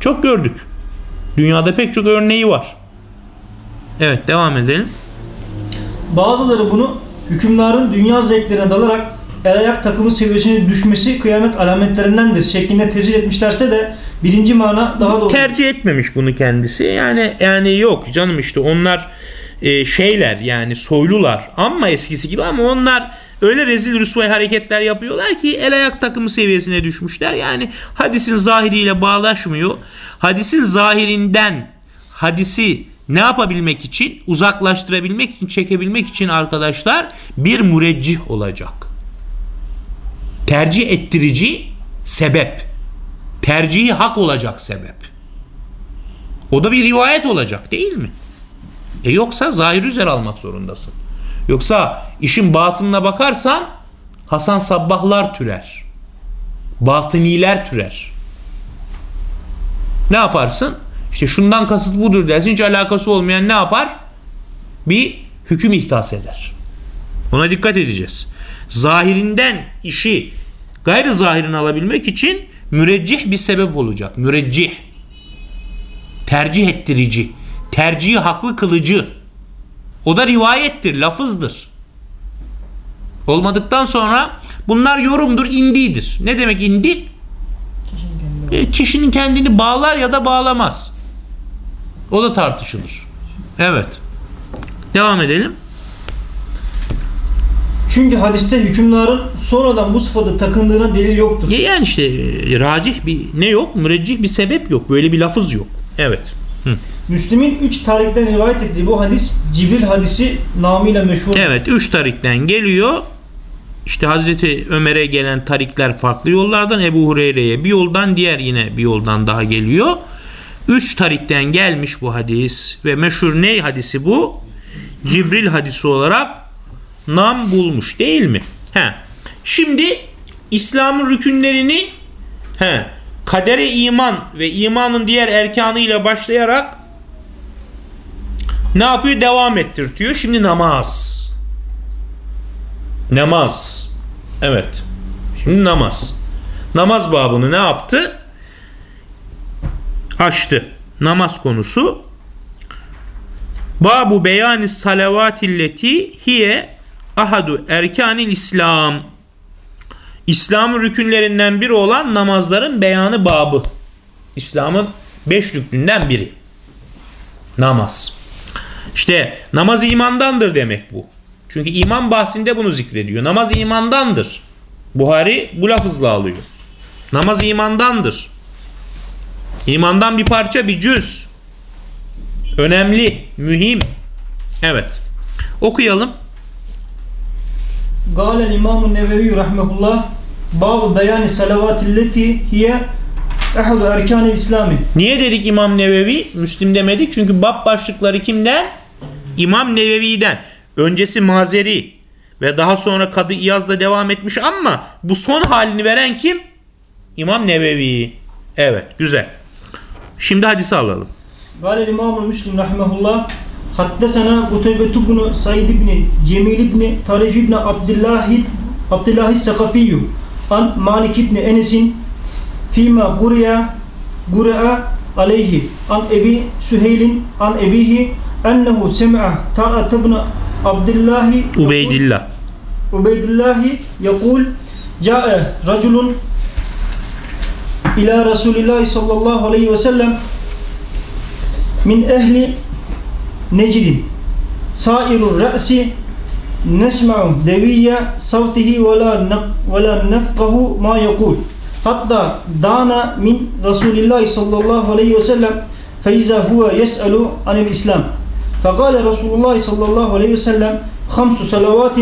Çok gördük. Dünyada pek çok örneği var. Evet devam edelim. Bazıları bunu hükümdarın dünya zevklerine dalarak el ayak takımı seviyesine düşmesi kıyamet alametlerindendir şeklinde tefsir etmişlerse de birinci mana daha doğru. tercih etmemiş bunu kendisi. Yani yani yok canım işte onlar e, şeyler yani soylular ama eskisi gibi ama onlar öyle rezil rüsvay hareketler yapıyorlar ki el ayak takımı seviyesine düşmüşler. Yani hadisin zahiriyle bağlaşmıyor. Hadisin zahirinden hadisi ne yapabilmek için uzaklaştırabilmek için çekebilmek için arkadaşlar bir müreccih olacak. Tercih ettirici sebep. Tercihi hak olacak sebep. O da bir rivayet olacak değil mi? E yoksa zahir üzere almak zorundasın. Yoksa işin batınına bakarsan Hasan Sabbahlar türer. Batıniler türer. Ne yaparsın? İşte şundan kasıt budur dersin. Hiç alakası olmayan ne yapar? Bir hüküm ihtas eder. Ona dikkat edeceğiz. Zahirinden işi gayrı zahirini alabilmek için müreccih bir sebep olacak. Müreccih. Tercih ettirici. Tercihi haklı kılıcı. O da rivayettir, lafızdır. Olmadıktan sonra bunlar yorumdur, indidir. Ne demek indi? E, Kişinin kendini bağlar ya da bağlamaz. O da tartışılır. Evet. Devam edelim. Çünkü hadiste hükümdarın sonradan bu sıfatı takındığına delil yoktur. Ya Yani işte e, racih bir ne yok? Müreccih bir sebep yok. Böyle bir lafız yok. Evet. Hı. Müslim'in 3 tarihten rivayet ettiği bu hadis Cibril hadisi namıyla meşhur. Evet. Üç tarikten geliyor. İşte Hazreti Ömer'e gelen tarikler farklı yollardan. Ebu Hureyre'ye bir yoldan diğer yine bir yoldan daha geliyor. Üç tarikten gelmiş bu hadis. Ve meşhur ne hadisi bu? Cibril hadisi olarak nam bulmuş değil mi? He. Şimdi İslam'ın rükünlerini he, kadere iman ve imanın diğer erkanıyla başlayarak ne yapıyor? Devam ettirtiyor. Şimdi namaz. Namaz. Evet. Şimdi namaz. Namaz babını ne yaptı? Açtı. Namaz konusu. Babu beyani salavatilleti hiye ahadu erkanil İslam. İslam'ın rükünlerinden biri olan namazların beyanı babı. İslam'ın beş rüknünden biri. Namaz. İşte namaz imandandır demek bu. Çünkü iman bahsinde bunu zikrediyor. Namaz imandandır. Buhari bu lafızla alıyor. Namaz imandandır. İmandan bir parça, bir cüz. Önemli, mühim. Evet. Okuyalım. Gâlel İmam-ı Nevevi rahmetullah Babu beyani salavatilleti hiye ehadu erkanil İslami. Niye dedik İmam Nevevi? Müslim demedik çünkü bab başlıkları kimden? İmam Nevevi'den. Öncesi Mazeri ve daha sonra Kadı İyaz'la devam etmiş ama bu son halini veren kim? İmam Nevevi. Evet güzel. Şimdi hadisi alalım. Gâlel İmam-ı Müslim rahmetullah Haddesena Kuteybe ibn Said ibn Cemil ibn Tarif ibn Abdullah Abdullah Sakafiyyü an Malik ibn Enes'in fîmâ guriya guri'a aleyhi an Ebi Süheylin an Ebihi ennehu sem'a Ta'at ibn Abdullah Ubeydillah. Ubeydillahi yakul Ca'e raculun ila Resulillahi sallallahu aleyhi ve sellem min ehli Necidin sairur ra'si nesma'u deviyye savtihi ve la nefkahu ma yakul hatta dana min Resulillahi sallallahu aleyhi ve sellem feiza huve yes'elu anil İslam فقال رسول الله صلى الله عليه وسلم خمس صلوات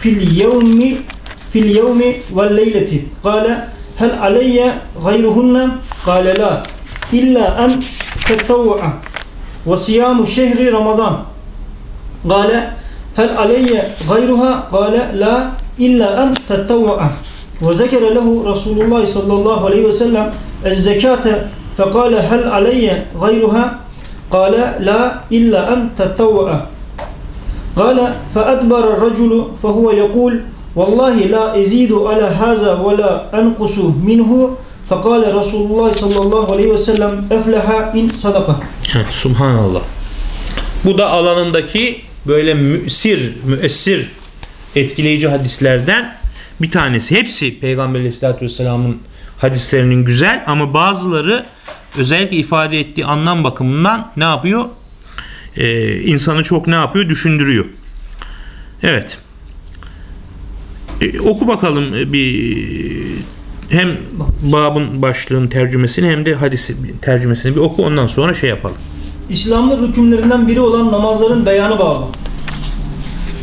في اليوم في اليوم والليلة. قال هل علي غيرهن؟ قال لا إلا أن تتوع وصيام شهر رمضان. قال هل علي غيرها؟ قال لا إلا أن تتوع وذكر له رسول الله صلى الله عليه وسلم الزكاة فقال هل علي غيرها؟ Kale la illa en tetavva'a. Kale fe edbara raculu fe huve yekul Vallahi la ezidu ala haza ve la enkusu minhu Fekale Resulullah sallallahu aleyhi ve sellem efleha in sadaka. Evet, Subhanallah. Bu da alanındaki böyle müsir, müessir etkileyici hadislerden bir tanesi. Hepsi Peygamber aleyhissalatü vesselamın hadislerinin güzel ama bazıları özellikle ifade ettiği anlam bakımından ne yapıyor? Ee, insanı çok ne yapıyor? Düşündürüyor. Evet. Ee, oku bakalım e, bir hem babın başlığının tercümesini hem de hadisi tercümesini bir oku ondan sonra şey yapalım. İslam'ın hükümlerinden biri olan namazların beyanı babı.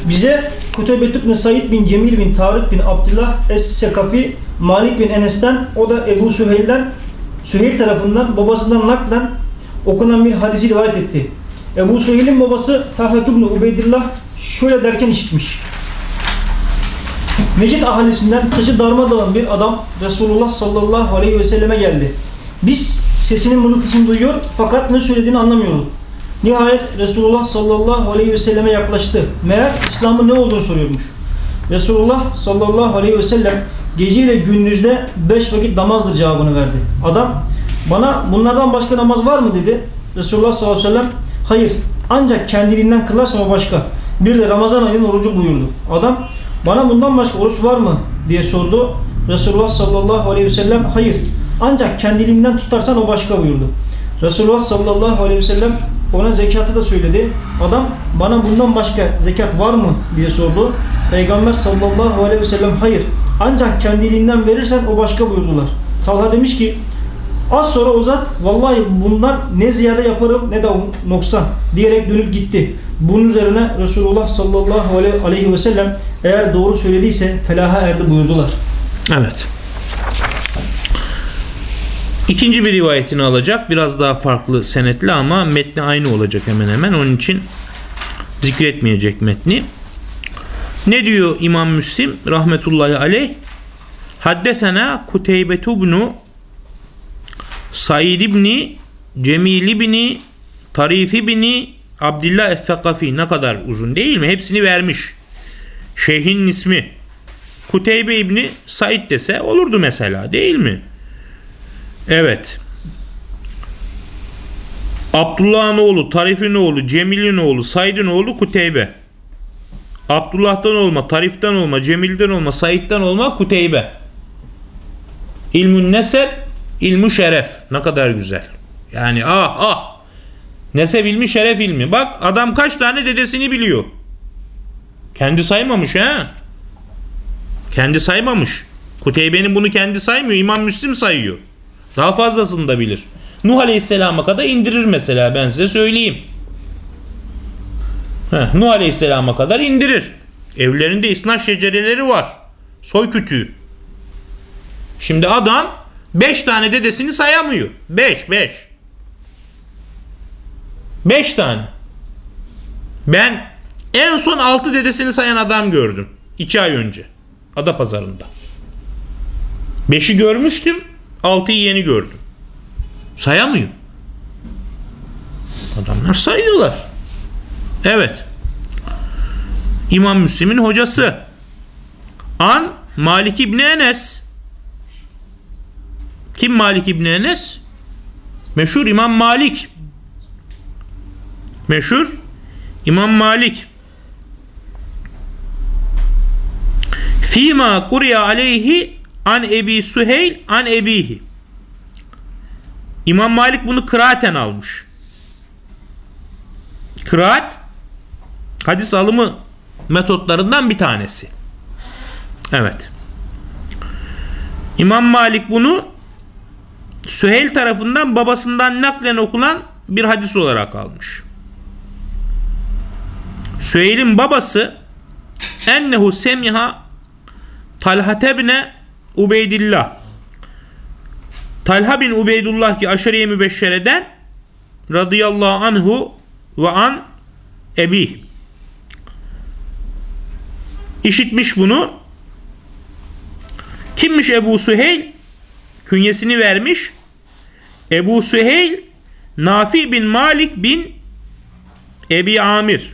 Bize Kutebet ibn Said bin Cemil bin Tarık bin Abdullah Es-Sekafi Malik bin Enes'ten o da Ebu Süheyl'den Süheyl tarafından babasından naklen okunan bir hadisi rivayet etti. Ebu Süheyl'in babası Talhat ibn Ubeydillah şöyle derken işitmiş. Necid ahalisinden saçı darmadağın bir adam Resulullah sallallahu aleyhi ve selleme geldi. Biz sesinin mırıltısını duyuyor fakat ne söylediğini anlamıyorduk. Nihayet Resulullah sallallahu aleyhi ve selleme yaklaştı. Meğer İslam'ın ne olduğunu soruyormuş. Resulullah sallallahu aleyhi ve sellem geceyle gündüzde beş vakit namazdır cevabını verdi. Adam bana bunlardan başka namaz var mı dedi. Resulullah sallallahu aleyhi ve sellem hayır ancak kendiliğinden kılarsan o başka. Bir de Ramazan ayının orucu buyurdu. Adam bana bundan başka oruç var mı diye sordu. Resulullah sallallahu aleyhi ve sellem hayır ancak kendiliğinden tutarsan o başka buyurdu. Resulullah sallallahu aleyhi ve sellem ona zekatı da söyledi. Adam bana bundan başka zekat var mı diye sordu. Peygamber sallallahu aleyhi ve sellem hayır ancak kendiliğinden verirsen o başka buyurdular. Talha demiş ki az sonra o zat vallahi bundan ne ziyade yaparım ne de noksan diyerek dönüp gitti. Bunun üzerine Resulullah sallallahu aleyhi ve sellem eğer doğru söylediyse felaha erdi buyurdular. Evet. İkinci bir rivayetini alacak. Biraz daha farklı senetli ama metni aynı olacak hemen hemen. Onun için zikretmeyecek metni. Ne diyor İmam Müslim rahmetullahi aleyh? Haddesena Kuteybetu ibnu Said ibni Cemil ibni Tarif ibni Abdullah Es-Sakafi ne kadar uzun değil mi? Hepsini vermiş. Şeyhin ismi. Kuteybe İbni Said dese olurdu mesela değil mi? Evet. Abdullah'ın oğlu, Tarif'in oğlu, Cemil'in oğlu, Said'in oğlu Kuteybe. Abdullah'tan olma, Tarif'ten olma, Cemil'den olma, Said'den olma Kuteybe. İlmün nesep, ilmu şeref. Ne kadar güzel. Yani ah ah. Nesep ilmi, şeref ilmi. Bak adam kaç tane dedesini biliyor. Kendi saymamış ha. Kendi saymamış. Kuteybe'nin bunu kendi saymıyor. İmam Müslim sayıyor. Daha fazlasını da bilir. Nuh Aleyhisselam'a kadar indirir mesela ben size söyleyeyim. Heh, Nuh Aleyhisselam'a kadar indirir. Evlerinde isnat şecereleri var. Soy kütüğü. Şimdi adam 5 tane dedesini sayamıyor. 5 5. 5 tane. Ben en son 6 dedesini sayan adam gördüm. 2 ay önce. Adapazarı'nda. 5'i görmüştüm. 6'yı yeni gördüm. Sayamıyor. Adamlar sayıyorlar. Evet. İmam Müslim'in hocası. An Malik İbni Enes. Kim Malik İbni Enes? Meşhur İmam Malik. Meşhur İmam Malik. Fima kuriya aleyhi an Ebi Süheyl an Ebihi. İmam Malik bunu kıraaten almış. Kıraat hadis alımı metotlarından bir tanesi. Evet. İmam Malik bunu Süheyl tarafından babasından naklen okulan bir hadis olarak almış. Süheyl'in babası ennehu semiha Talha ebne Ubeydillah. Talha bin Ubeydullah ki aşırıya mübeşşereden radıyallahu anhu ve an ebi. İşitmiş bunu. Kimmiş Ebu Süheyl? Künyesini vermiş. Ebu Süheyl Nafi bin Malik bin Ebi Amir.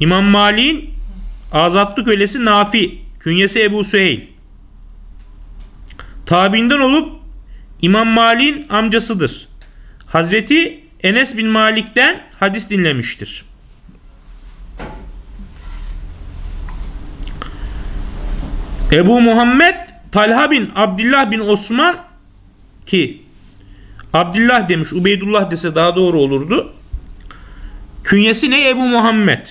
İmam Malik'in azatlı kölesi Nafi. Künyesi Ebu Süheyl tabiinden olup İmam Malik'in amcasıdır. Hazreti Enes bin Malik'ten hadis dinlemiştir. Ebu Muhammed Talha bin Abdullah bin Osman ki Abdullah demiş Ubeydullah dese daha doğru olurdu. Künyesi ne Ebu Muhammed?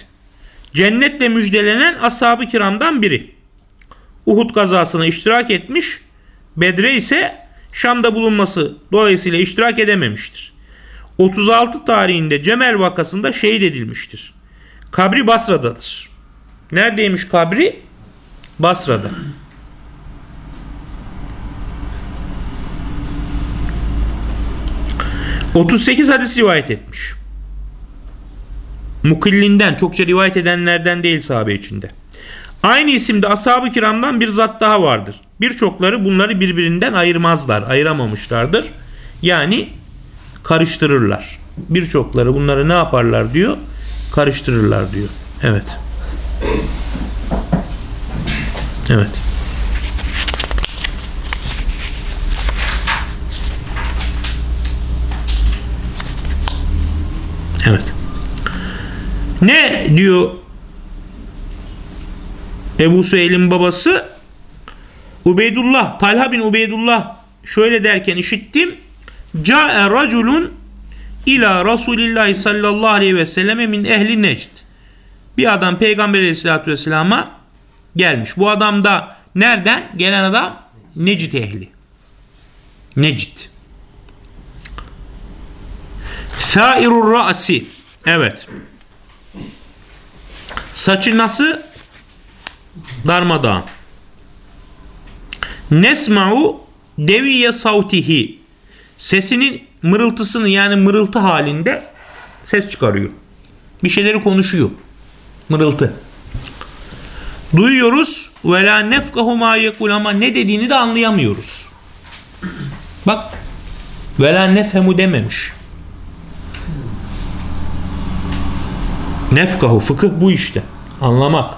Cennetle müjdelenen ashab-ı kiramdan biri. Uhud kazasına iştirak etmiş. Bedre ise Şam'da bulunması dolayısıyla iştirak edememiştir. 36 tarihinde Cemel vakasında şehit edilmiştir. Kabri Basra'dadır. Neredeymiş kabri? Basra'da. ...38 hadis rivayet etmiş. Mukillinden, çokça rivayet edenlerden değil sahabe içinde. Aynı isimde ashab-ı kiramdan bir zat daha vardır. Birçokları bunları birbirinden ayırmazlar, ayıramamışlardır. Yani karıştırırlar. Birçokları bunları ne yaparlar diyor? Karıştırırlar diyor. Evet. Evet. Evet. Ne diyor Ebu Süheyl'in babası? Ubeydullah, Talha bin Ubeydullah şöyle derken işittim. Ca'e raculun ila Resulillahi sallallahu aleyhi ve selleme min ehli Necd. Bir adam Peygamber aleyhissalatü vesselama gelmiş. Bu adam da nereden? Gelen adam Necid ehli. Necid. Sairur ra'si. Evet. Saçı nasıl? Darmadağın. Nesma'u deviye savtihi. Sesinin mırıltısını yani mırıltı halinde ses çıkarıyor. Bir şeyleri konuşuyor. Mırıltı. Duyuyoruz ve la nefkahu ma yekul ama ne dediğini de anlayamıyoruz. Bak ve la nefhemu dememiş. Nefkahu fıkıh bu işte. Anlamak.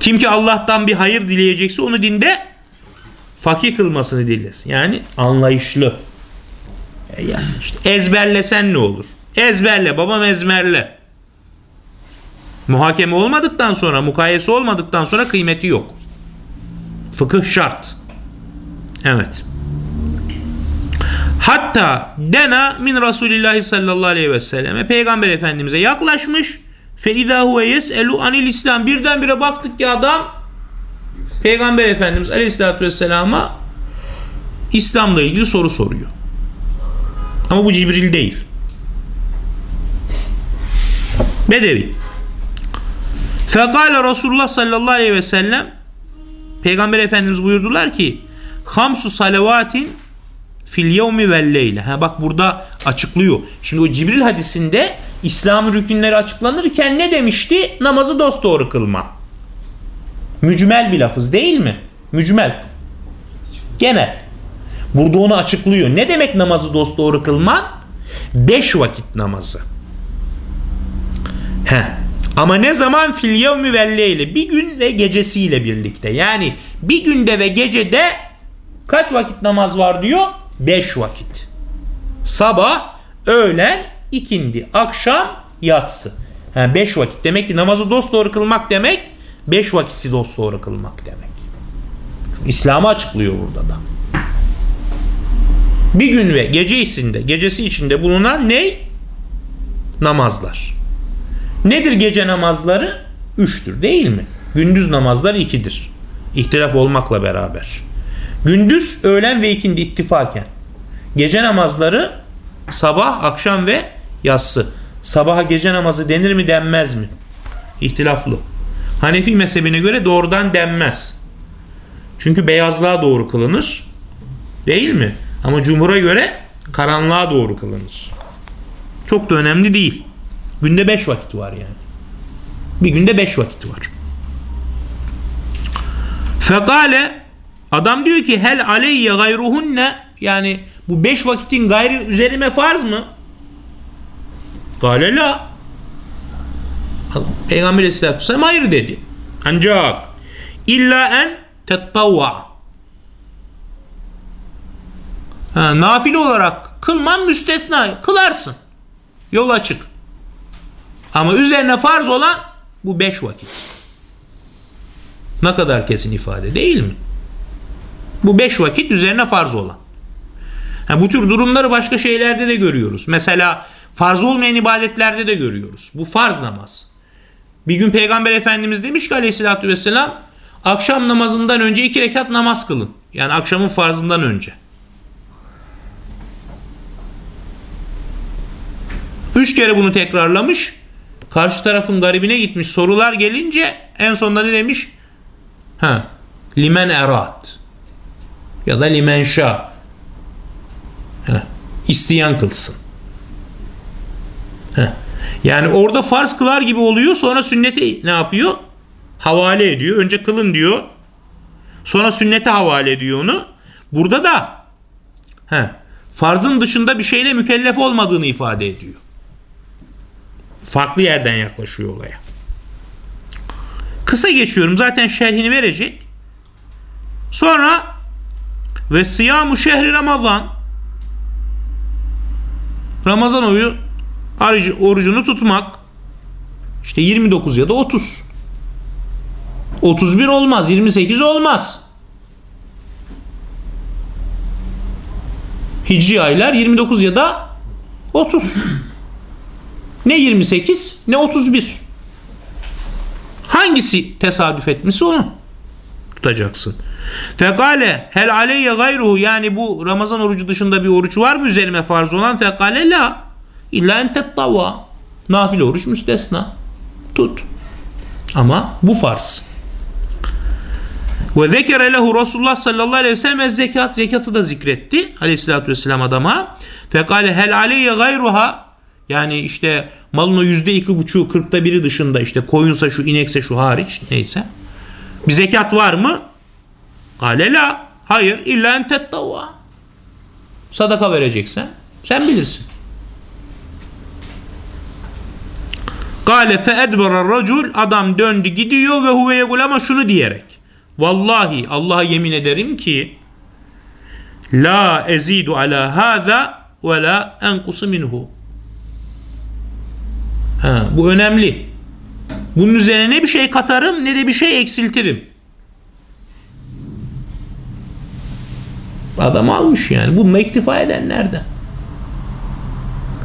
Kim ki Allah'tan bir hayır dileyecekse onu dinde fakir kılmasını dilesin. Yani anlayışlı. E yani işte ezberlesen ne olur? Ezberle babam ezberle. Muhakeme olmadıktan sonra, mukayese olmadıktan sonra kıymeti yok. Fıkıh şart. Evet. Hatta dena min Resulillahi sallallahu aleyhi ve selleme Peygamber Efendimiz'e yaklaşmış fe izâ huve yes'elu anil İslam birdenbire baktık ki adam Peygamber Efendimiz aleyhissalatü vesselama İslam'la ilgili soru soruyor. Ama bu Cibril değil. Bedevi. Fekale Resulullah sallallahu aleyhi ve sellem Peygamber Efendimiz buyurdular ki Hamsu salavatin fil yevmi vel. Ha bak burada açıklıyor. Şimdi o Cibril hadisinde İslam rükünleri açıklanırken ne demişti? Namazı dosdoğru kılma. Mücmel bir lafız değil mi? Mücmel. Genel. Burada onu açıklıyor. Ne demek namazı dosdoğru kılman? Beş vakit namazı. He. Ama ne zaman fil yevmi vel leyle bir gün ve gecesiyle birlikte. Yani bir günde ve gecede kaç vakit namaz var diyor? Beş vakit. Sabah, öğlen, ikindi, akşam, yatsı. Ha, beş vakit. Demek ki namazı dosdoğru kılmak demek beş vakiti dosdoğru kılmak demek. Çünkü İslam'ı açıklıyor burada da. Bir gün ve gece içinde, gecesi içinde bulunan ne? Namazlar. Nedir gece namazları? Üçtür değil mi? Gündüz namazları ikidir. İhtilaf olmakla beraber. Gündüz, öğlen ve ikindi ittifaken. Gece namazları sabah, akşam ve yatsı. Sabaha gece namazı denir mi denmez mi? İhtilaflı. Hanefi mezhebine göre doğrudan denmez. Çünkü beyazlığa doğru kılınır. Değil mi? Ama cumhura göre karanlığa doğru kılınır. Çok da önemli değil. Günde beş vakit var yani. Bir günde beş vakit var. Fekale adam diyor ki hel aleyye gayruhunne yani bu beş vakitin gayri üzerime farz mı? Gale la. Peygamber aleyhissalatü vesselam hayır dedi. Ancak illa en tettavva. Ha, nafile olarak kılman müstesna. Kılarsın. Yol açık. Ama üzerine farz olan bu beş vakit. Ne kadar kesin ifade değil mi? Bu beş vakit üzerine farz olan. Ha, bu tür durumları başka şeylerde de görüyoruz. Mesela farz olmayan ibadetlerde de görüyoruz. Bu farz namaz. Bir gün Peygamber Efendimiz demiş ki aleyhissalatü vesselam akşam namazından önce iki rekat namaz kılın. Yani akşamın farzından önce. Üç kere bunu tekrarlamış. Karşı tarafın garibine gitmiş. Sorular gelince en sonunda ne demiş? Ha, limen erat ya da limen şa. Ha, isteyen kılsın. Ha. Yani orada farz kılar gibi oluyor. Sonra sünneti ne yapıyor? Havale ediyor. Önce kılın diyor. Sonra sünnete havale ediyor onu. Burada da he, farzın dışında bir şeyle mükellef olmadığını ifade ediyor. Farklı yerden yaklaşıyor olaya. Kısa geçiyorum. Zaten şerhini verecek. Sonra ve siyamu şehri Ramazan Ramazan oyu orucunu tutmak. İşte 29 ya da 30 31 olmaz 28 olmaz. Hicri aylar 29 ya da 30 ne 28 ne 31 hangisi tesadüf etmişse onu tutacaksın. Fekale hel aleyye gayruhu. Yani bu Ramazan orucu dışında bir oruç var mı? Üzerime farz olan? Fekale la illa en tettava. Nafile oruç müstesna. Tut. Ama bu farz. Ve zekere lehu Resulullah sallallahu aleyhi ve sellem zekat. Zekatı da zikretti aleyhissalatü vesselam adama. Fekale hel aleyye gayruha yani işte malın o yüzde iki buçuğu kırkta biri dışında işte koyunsa şu inekse şu hariç neyse. Bir zekat var mı? Kale la. Hayır. İlla en tettavva. Sadaka vereceksen sen bilirsin. Kale fe edbara racul adam döndü gidiyor ve huve yegul ama şunu diyerek. Vallahi Allah'a yemin ederim ki la ezidu ala haza ve la enkusu minhu. Ha, bu önemli. Bunun üzerine ne bir şey katarım ne de bir şey eksiltirim. Adam almış yani. Bununla iktifa edenlerden.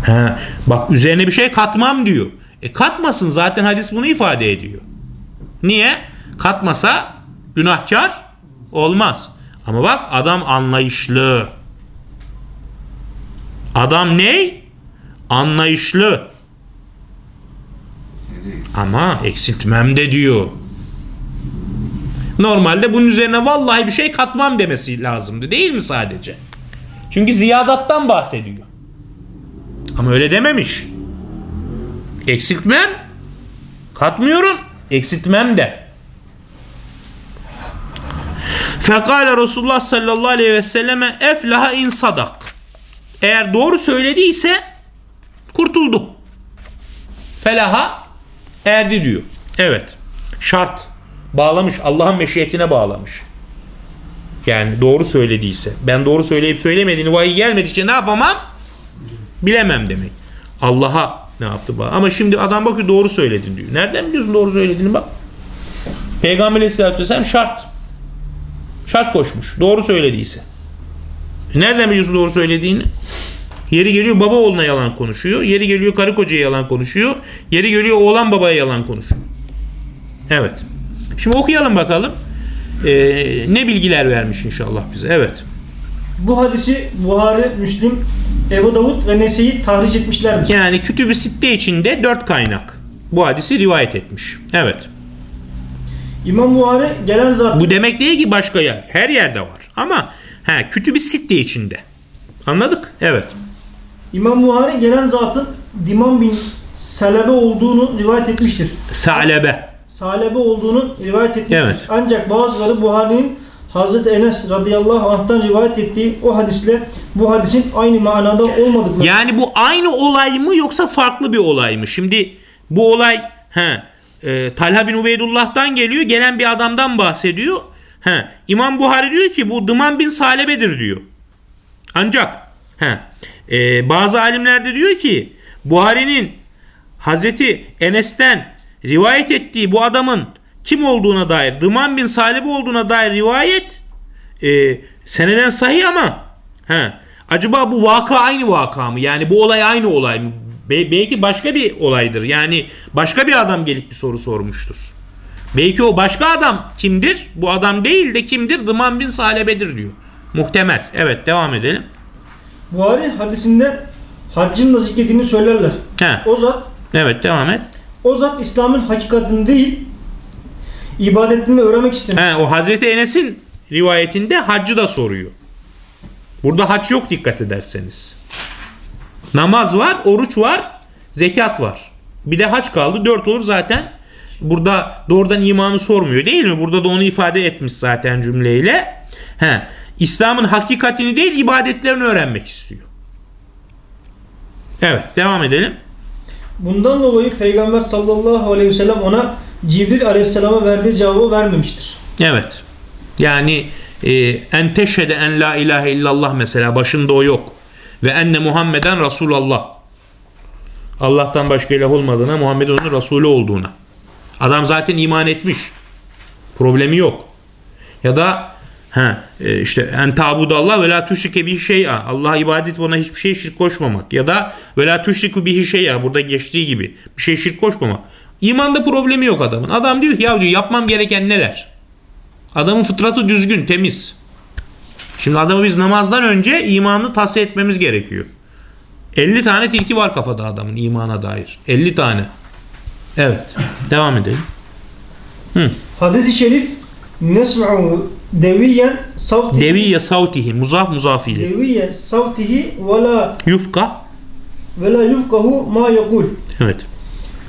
Ha, bak üzerine bir şey katmam diyor. E katmasın zaten hadis bunu ifade ediyor. Niye? Katmasa günahkar olmaz. Ama bak adam anlayışlı. Adam ne? Anlayışlı. Ama eksiltmem de diyor. Normalde bunun üzerine vallahi bir şey katmam demesi lazımdı değil mi sadece? Çünkü ziyadattan bahsediyor. Ama öyle dememiş. Eksiltmem, katmıyorum, eksiltmem de. Fekale Resulullah sallallahu aleyhi ve selleme eflaha in sadak. Eğer doğru söylediyse kurtuldu. Felaha Erdi diyor. Evet. Şart. Bağlamış. Allah'ın meşiyetine bağlamış. Yani doğru söylediyse. Ben doğru söyleyip söylemediğini vahiy gelmedikçe ne yapamam? Bilemem demek. Allah'a ne yaptı bak. Ama şimdi adam bakıyor doğru söyledin diyor. Nereden biliyorsun doğru söylediğini bak. Peygamber aleyhissalatü vesselam şart. Şart koşmuş. Doğru söylediyse. Nereden biliyorsun doğru söylediğini? Yeri geliyor baba oğluna yalan konuşuyor. Yeri geliyor karı kocaya yalan konuşuyor. Yeri geliyor oğlan babaya yalan konuşuyor. Evet. Şimdi okuyalım bakalım. Ee, ne bilgiler vermiş inşallah bize. Evet. Bu hadisi Buhari, Müslim, Ebu Davud ve Nese'yi tahriş etmişlerdir. Yani Kütüb-i Sitte içinde dört kaynak bu hadisi rivayet etmiş. Evet. İmam Buhari gelen zat Bu demek değil ki başka yer. Her yerde var. Ama he, Kütüb-i Sitte içinde. Anladık? Evet. İmam Buhari gelen zatın Diman bin Selebe olduğunu rivayet etmiştir. Salebe. Salebe olduğunu rivayet etmiştir. Evet. Ancak bazıları Buhari'nin Hazreti Enes radıyallahu anh'tan rivayet ettiği o hadisle bu hadisin aynı manada olmadıkları. Yani bu aynı olay mı yoksa farklı bir olay mı? Şimdi bu olay he, e, Talha bin Ubeydullah'tan geliyor. Gelen bir adamdan bahsediyor. He, İmam Buhari diyor ki bu Dıman bin Salebe'dir diyor. Ancak he, e, bazı alimler de diyor ki Buhari'nin Hazreti Enes'ten rivayet ettiği bu adamın kim olduğuna dair Dıman bin Salebe olduğuna dair rivayet e, seneden sahih ama he, acaba bu vaka aynı vaka mı? Yani bu olay aynı olay mı? Be- belki başka bir olaydır. Yani başka bir adam gelip bir soru sormuştur. Belki o başka adam kimdir? Bu adam değil de kimdir? Dıman bin Salebe'dir diyor. Muhtemel. Evet devam edelim. Buhari hadisinde haccın da zikrettiğini söylerler. He. O zat Evet devam et. o zat İslam'ın hakikatini değil ibadetini öğrenmek istemiş. He, o Hazreti Enes'in rivayetinde haccı da soruyor. Burada hac yok dikkat ederseniz. Namaz var, oruç var, zekat var. Bir de hac kaldı. Dört olur zaten. Burada doğrudan imanı sormuyor değil mi? Burada da onu ifade etmiş zaten cümleyle. He, İslam'ın hakikatini değil ibadetlerini öğrenmek istiyor. Evet devam edelim. Bundan dolayı Peygamber sallallahu aleyhi ve sellem ona Cibril aleyhisselama verdiği cevabı vermemiştir. Evet. Yani e, en teşhede en la ilahe illallah mesela başında o yok. Ve enne Muhammeden Resulallah. Allah'tan başka ilah olmadığına, Muhammed'in onun Resulü olduğuna. Adam zaten iman etmiş. Problemi yok. Ya da ha e, işte en tabudallah ve la tuşrike bir şey'a. Allah ibadet ona hiçbir şey şirk koşmamak. Ya da ve la tuşriku bihi şey'a. Burada geçtiği gibi bir şey şirk koşmamak. İmanda problemi yok adamın. Adam diyor ki ya diyor yapmam gereken neler? Adamın fıtratı düzgün, temiz. Şimdi adamı biz namazdan önce imanını tahsiye etmemiz gerekiyor. 50 tane tilki var kafada adamın imana dair. 50 tane. Evet. Devam edelim. Hadis-i şerif nesma'u deviyen savtihi Deviye savtihi. Muzaf muzafiyle. deviye savtihi ve la Yufka. ve la yufkahu ma yekul. Evet.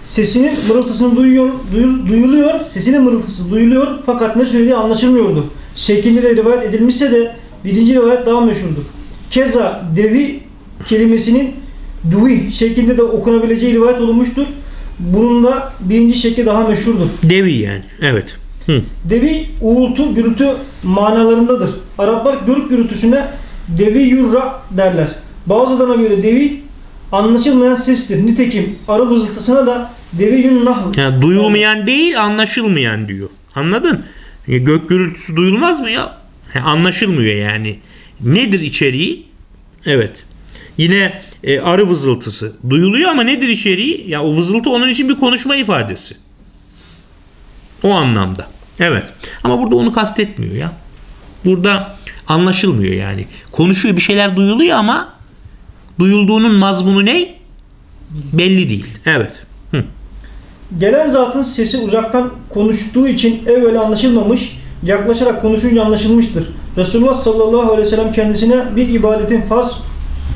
Sesinin mırıltısını duyuyor, duyul- duyuluyor, sesinin mırıltısı duyuluyor fakat ne söylediği anlaşılmıyordu. Şeklinde de rivayet edilmişse de birinci rivayet daha meşhurdur. Keza devi kelimesinin duvi şeklinde de okunabileceği rivayet olunmuştur. Bunun da birinci şekli daha meşhurdur. Devi yani. Evet. Hı. Devi uğultu, gürültü manalarındadır. Araplar gürültü gürültüsüne devi yurra derler. Bazılarına göre devi anlaşılmayan sestir. Nitekim arı vızıltısına da Yani duyulmayan değil anlaşılmayan diyor. Anladın? Gök gürültüsü duyulmaz mı ya? Anlaşılmıyor yani. Nedir içeriği? Evet. Yine e, arı vızıltısı duyuluyor ama nedir içeriği? Ya o vızıltı onun için bir konuşma ifadesi. O anlamda. Evet. Ama burada onu kastetmiyor ya. Burada anlaşılmıyor yani. Konuşuyor bir şeyler duyuluyor ama duyulduğunun mazmunu ne? Belli değil. Evet. Gelen zatın sesi uzaktan konuştuğu için evvel anlaşılmamış, yaklaşarak konuşunca anlaşılmıştır. Resulullah sallallahu aleyhi ve sellem kendisine bir ibadetin farz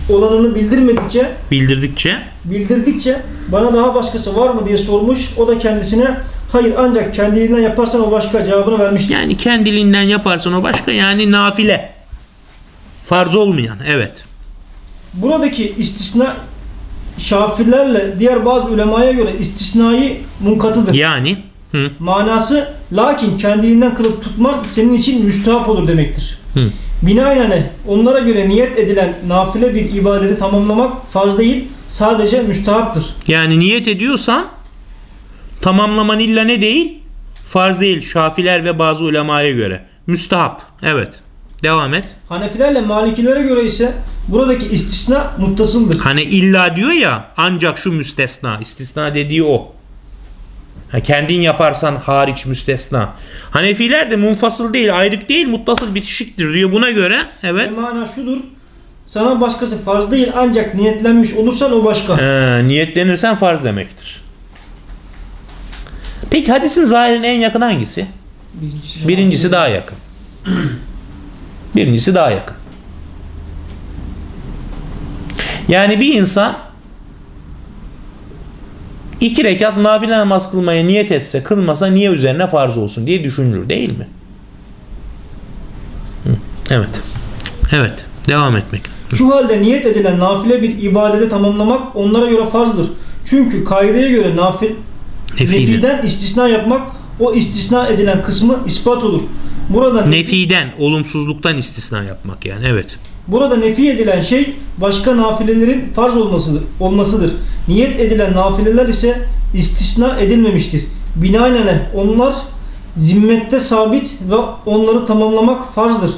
olanını bildirmedikçe, Bildirdikçe bildirdikçe bana daha başkası var mı diye sormuş. O da kendisine hayır ancak kendiliğinden yaparsan o başka cevabını vermiştir. Yani kendiliğinden yaparsan o başka yani nafile. Farz olmayan evet. Buradaki istisna Şafilerle diğer bazı ulemaya göre istisnai munkatıdır. Yani hı, Manası lakin kendiliğinden kılıp tutman senin için müstahap olur demektir. Hı. Binaenaleyh onlara göre niyet edilen nafile bir ibadeti tamamlamak farz değil, sadece müstahaptır. yani niyet ediyorsan tamamlaman illa ne değil? Farz değil. Şafiler ve bazı ulemaya göre. Müstahap. Evet. Devam et. Hanefilerle Malikilere göre ise buradaki istisna muttasıldır. Hani illa diyor ya ancak şu müstesna. İstisna dediği o. Ha, kendin yaparsan hariç müstesna. Hanefiler de munfasıl değil, ayrık değil, muttasıl bitişiktir diyor. Buna göre evet. Ve mana şudur, sana başkası farz değil ancak niyetlenmiş olursan o başka. Ee, niyetlenirsen farz demektir. Peki hadisin zahirin en yakın hangisi? Birincisi, Birincisi daha yakın. Birincisi daha yakın. Yani bir insan iki rekat nafile namaz kılmaya niyet etse, kılmasa niye üzerine farz olsun diye düşünülür değil mi? Evet. Evet. Devam etmek. Şu halde niyet edilen nafile bir ibadeti tamamlamak onlara göre farzdır. Çünkü kaideye göre nafil nefiden istisna yapmak o istisna edilen kısmı ispat olur. Burada nefi, Nefiden, olumsuzluktan istisna yapmak yani. Evet. burada nefi edilen şey başka nafilelerin farz olmasıdır. olmasıdır. Niyet edilen nafileler ise istisna edilmemiştir. Binaenaleyh onlar zimmette sabit ve onları tamamlamak farzdır.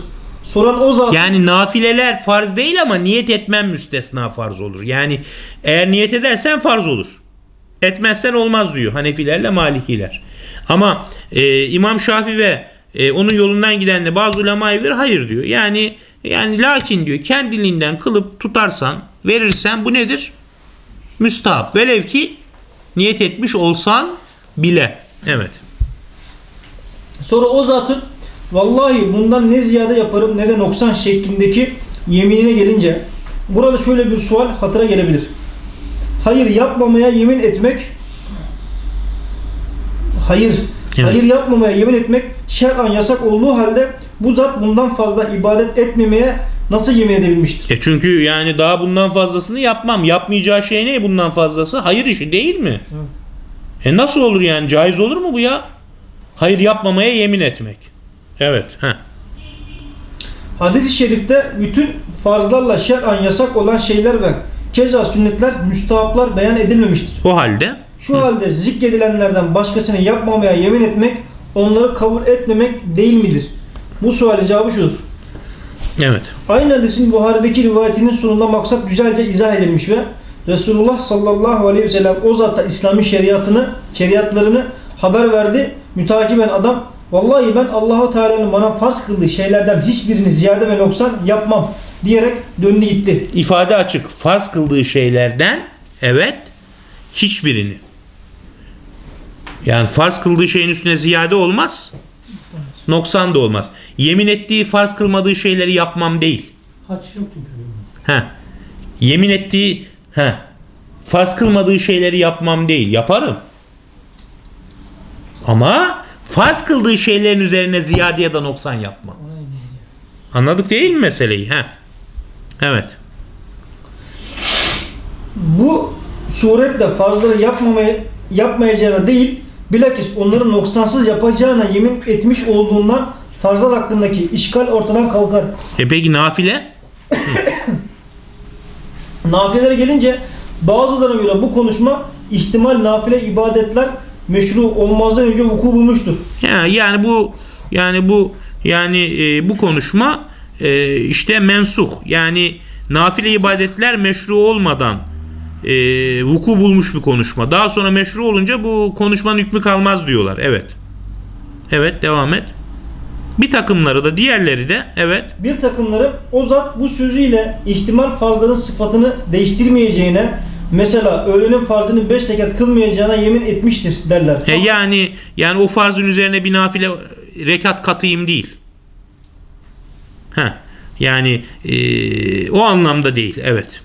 Soran o zat Yani nafileler farz değil ama niyet etmen müstesna farz olur. Yani eğer niyet edersen farz olur. Etmezsen olmaz diyor Hanefilerle Malikiler. Ama e, İmam Şafi ve e, onun yolundan gidenle bazı ulemaya göre hayır diyor. Yani yani lakin diyor kendiliğinden kılıp tutarsan verirsen bu nedir? Müstahap. Velev ki niyet etmiş olsan bile. Evet. Sonra o zatın vallahi bundan ne ziyade yaparım ne de noksan şeklindeki yeminine gelince burada şöyle bir sual hatıra gelebilir. Hayır yapmamaya yemin etmek hayır Evet. hayır yapmamaya yemin etmek şer'an yasak olduğu halde bu zat bundan fazla ibadet etmemeye nasıl yemin edebilmiştir? E çünkü yani daha bundan fazlasını yapmam. Yapmayacağı şey ne bundan fazlası? Hayır işi değil mi? E nasıl olur yani? Caiz olur mu bu ya? Hayır yapmamaya yemin etmek. Evet. Heh. Hadis-i şerifte bütün farzlarla şer'an yasak olan şeyler ve keza sünnetler, müstahaplar beyan edilmemiştir. O halde Şu halde zikredilenlerden başkasını yapmamaya yemin etmek, onları kabul etmemek değil midir? Bu sualin cevabı şudur. evet. Aynı hadisin Buhari'deki rivayetinin sonunda maksat güzelce izah edilmiş ve Resulullah sallallahu aleyhi ve sellem o zata İslami şeriatını, şeriatlarını haber verdi. Mütakiben adam vallahi ben Allahu Teala'nın bana farz kıldığı şeylerden hiçbirini ziyade ve noksan yapmam diyerek döndü gitti. İfade açık. Farz kıldığı şeylerden evet hiçbirini. Yani farz kıldığı şeyin üstüne ziyade olmaz. Noksan da olmaz. Yemin ettiği farz kılmadığı şeyleri yapmam değil. Haç yok çünkü. He. Yemin ettiği he. Farz kılmadığı şeyleri yapmam değil. Yaparım. Ama farz kıldığı şeylerin üzerine ziyade ya da noksan yapmam. Anladık değil mi meseleyi? He. Evet. Bu suretle farzları yapmamaya, yapmayacağına değil, bilakis onları noksansız yapacağına yemin etmiş olduğundan farzlar hakkındaki işgal ortadan kalkar. E peki nafile? Nafilelere gelince bazılarına göre bu konuşma ihtimal nafile ibadetler meşru olmazdan önce vuku bulmuştur. Ya, yani bu yani bu yani e, bu konuşma e, işte mensuh yani nafile ibadetler meşru olmadan e, vuku bulmuş bir konuşma. Daha sonra meşru olunca bu konuşmanın hükmü kalmaz diyorlar. Evet. Evet devam et. Bir takımları da diğerleri de evet. Bir takımları o zat bu sözüyle ihtimal farzların sıfatını değiştirmeyeceğine mesela öğlenin farzını 5 rekat kılmayacağına yemin etmiştir derler. E, yani yani o farzın üzerine bir nafile rekat katayım değil. Ha. Yani e, o anlamda değil. Evet.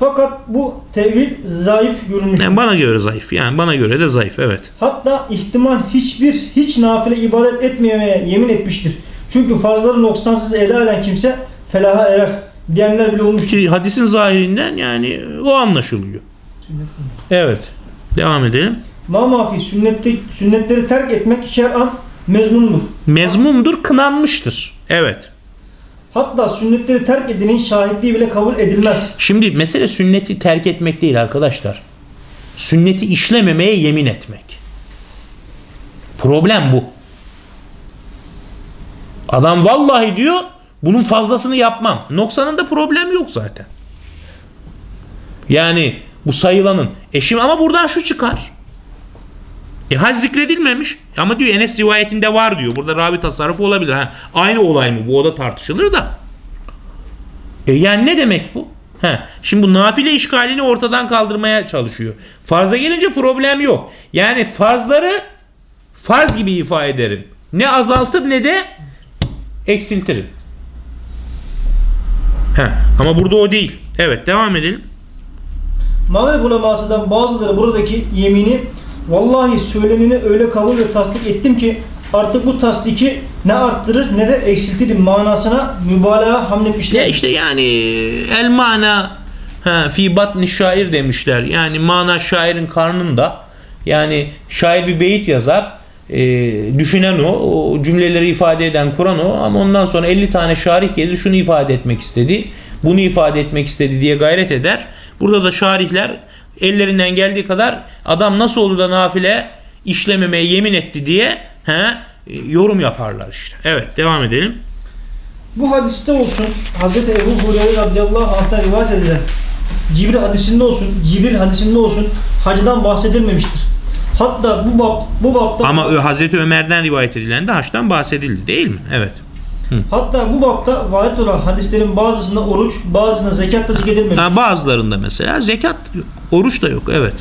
Fakat bu tevhid zayıf görünmüştür. Yani bana göre zayıf. Yani bana göre de zayıf. Evet. Hatta ihtimal hiçbir hiç nafile ibadet etmemeye yemin etmiştir. Çünkü farzları noksansız eda eden kimse felaha erer diyenler bile olmuştur. Ki hadisin zahirinden yani o anlaşılıyor. Sünnet Evet. Devam edelim. Ma mafi sünnette, sünnetleri terk etmek şer'an mezmundur. Mezmumdur, kınanmıştır. Evet. Hatta sünnetleri terk edenin şahitliği bile kabul edilmez. Şimdi mesele sünneti terk etmek değil arkadaşlar. Sünneti işlememeye yemin etmek. Problem bu. Adam vallahi diyor bunun fazlasını yapmam. Noksanında problem yok zaten. Yani bu sayılanın eşim ama buradan şu çıkar. E hac zikredilmemiş. Ama diyor Enes rivayetinde var diyor. Burada ravi tasarrufu olabilir. Ha, aynı olay mı? Bu o da tartışılır da. E yani ne demek bu? He, şimdi bu nafile işgalini ortadan kaldırmaya çalışıyor. Farza gelince problem yok. Yani farzları farz gibi ifade ederim. Ne azaltır ne de eksiltirim. He, ama burada o değil. Evet devam edelim. Mağrib ulemasından bazıları buradaki yemini vallahi söyleneni öyle kabul ve tasdik ettim ki artık bu tasdiki ne arttırır ne de eksiltir manasına mübalağa hamletmişler. Ya işte yani el mana ha, fi batni şair demişler. Yani mana şairin karnında. Yani şair bir beyit yazar. e, düşünen o, o cümleleri ifade eden Kur'an o ama ondan sonra 50 tane şarih gelir şunu ifade etmek istedi. Bunu ifade etmek istedi diye gayret eder. Burada da şarihler ellerinden geldiği kadar adam nasıl olur da nafile işlememeye yemin etti diye he, e, yorum yaparlar işte. Evet devam edelim. Bu hadiste olsun Hz. Ebu Hureyre radıyallahu anh'tan rivayet edilen Cibril hadisinde olsun, Cibril hadisinde olsun hacdan bahsedilmemiştir. Hatta bu bab bu babda Ama Hazreti Ömer'den rivayet edilen de haçtan bahsedildi değil mi? Evet. hatta bu babda varit olan hadislerin bazısında oruç, bazısında zekat da zikredilmemiş. Ha, bazılarında mesela zekat oruç da yok. Evet.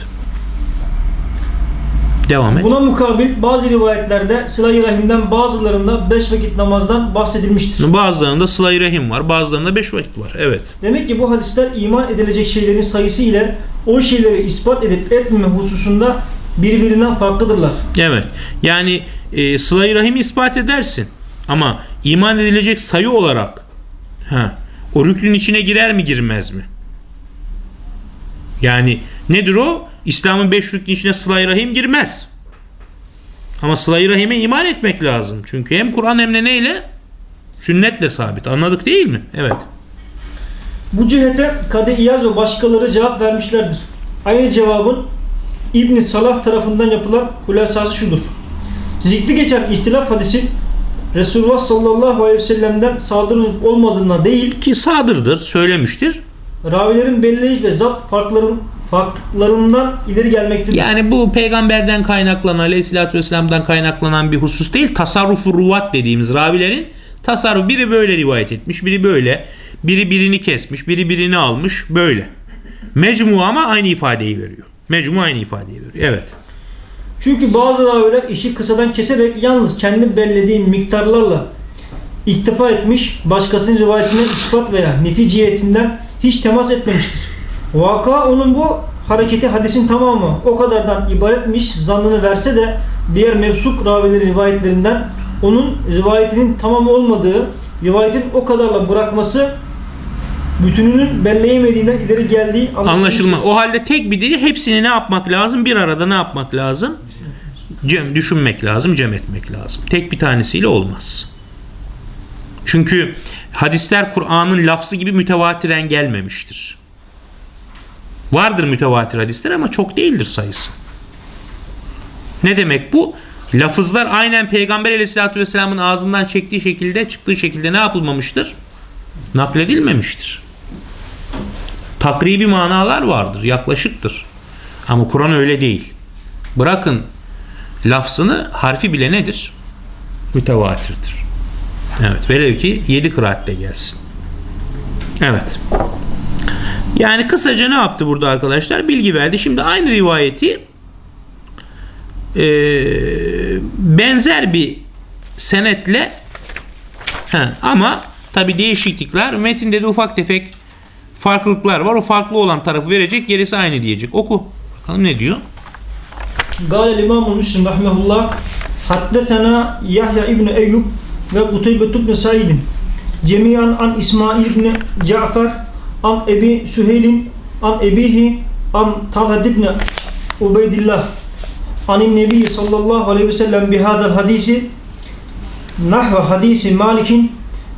Devam et. Buna mukabil bazı rivayetlerde sıla-i rahimden bazılarında beş vakit namazdan bahsedilmiştir. Bazılarında sıla rahim var, bazılarında beş vakit var. Evet. Demek ki bu hadisler iman edilecek şeylerin sayısı ile o şeyleri ispat edip etmeme hususunda birbirinden farklıdırlar. Evet. Yani e, sıla rahim ispat edersin. Ama iman edilecek sayı olarak ha, o rüknün içine girer mi girmez mi? Yani nedir o? İslam'ın beş rüknün içine sıla rahim girmez. Ama sıla rahime iman etmek lazım. Çünkü hem Kur'an hem de neyle? Sünnetle sabit. Anladık değil mi? Evet. Bu cihete Kadı İyaz ve başkaları cevap vermişlerdir. Aynı cevabın İbn Salah tarafından yapılan hulasası şudur. Zikri geçen ihtilaf hadisi Resulullah sallallahu aleyhi ve sellem'den sadır olup olmadığına değil, Ki sadırdır. Söylemiştir. Ravilerin belleyiş ve zapt farkların farklarından ileri gelmektedir. Yani bu peygamberden kaynaklanan, aleyhissalatü vesselam'dan kaynaklanan bir husus değil. Tasarrufu ruvat dediğimiz ravilerin tasarruf. Biri böyle rivayet etmiş, biri böyle. Biri birini kesmiş, biri birini almış. Böyle. Mecmu ama aynı ifadeyi veriyor. Mecmu aynı ifadeyi veriyor. Evet. Çünkü bazı raviler işi kısadan keserek yalnız kendi bellediği miktarlarla iktifa etmiş, başkasının rivayetine ispat veya nefi cihetinden hiç temas etmemiştir. Vaka onun bu hareketi hadisin tamamı o kadardan ibaretmiş zannını verse de diğer mevsuk ravilerin rivayetlerinden onun rivayetinin tamam olmadığı, rivayetin o kadarla bırakması bütününün belleyemediğinden ileri geldiği Anlaşılma. O halde tek bir değil hepsini ne yapmak lazım? Bir arada ne yapmak lazım? Cem, düşünmek lazım, cem etmek lazım. Tek bir tanesiyle olmaz. Çünkü hadisler Kur'an'ın lafzı gibi mütevatiren gelmemiştir. Vardır mütevatir hadisler ama çok değildir sayısı. Ne demek bu? Lafızlar aynen Peygamber aleyhissalatü vesselamın ağzından çektiği şekilde, çıktığı şekilde ne yapılmamıştır? Nakledilmemiştir. Takribi manalar vardır, yaklaşıktır. Ama Kur'an öyle değil. Bırakın lafzını, harfi bile nedir? Mütevatirdir. Evet. Velev ki 7 kıraatle gelsin. Evet. Yani kısaca ne yaptı burada arkadaşlar? Bilgi verdi. Şimdi aynı rivayeti e, benzer bir senetle he, ama tabi değişiklikler metinde de ufak tefek farklılıklar var. O farklı olan tarafı verecek gerisi aynı diyecek. Oku. Bakalım ne diyor? Gale İmam-ı Müslim Rahmetullah Haddesena Yahya İbni Eyyub ve Uteybe tübne Said'in cemiyan an İsmail ibn Cafer an Ebi Süheyl'in an Ebihi an Talha ibn Ubeydillah an Nebi sallallahu aleyhi ve sellem bihadal hadisi nahva hadisi Malik'in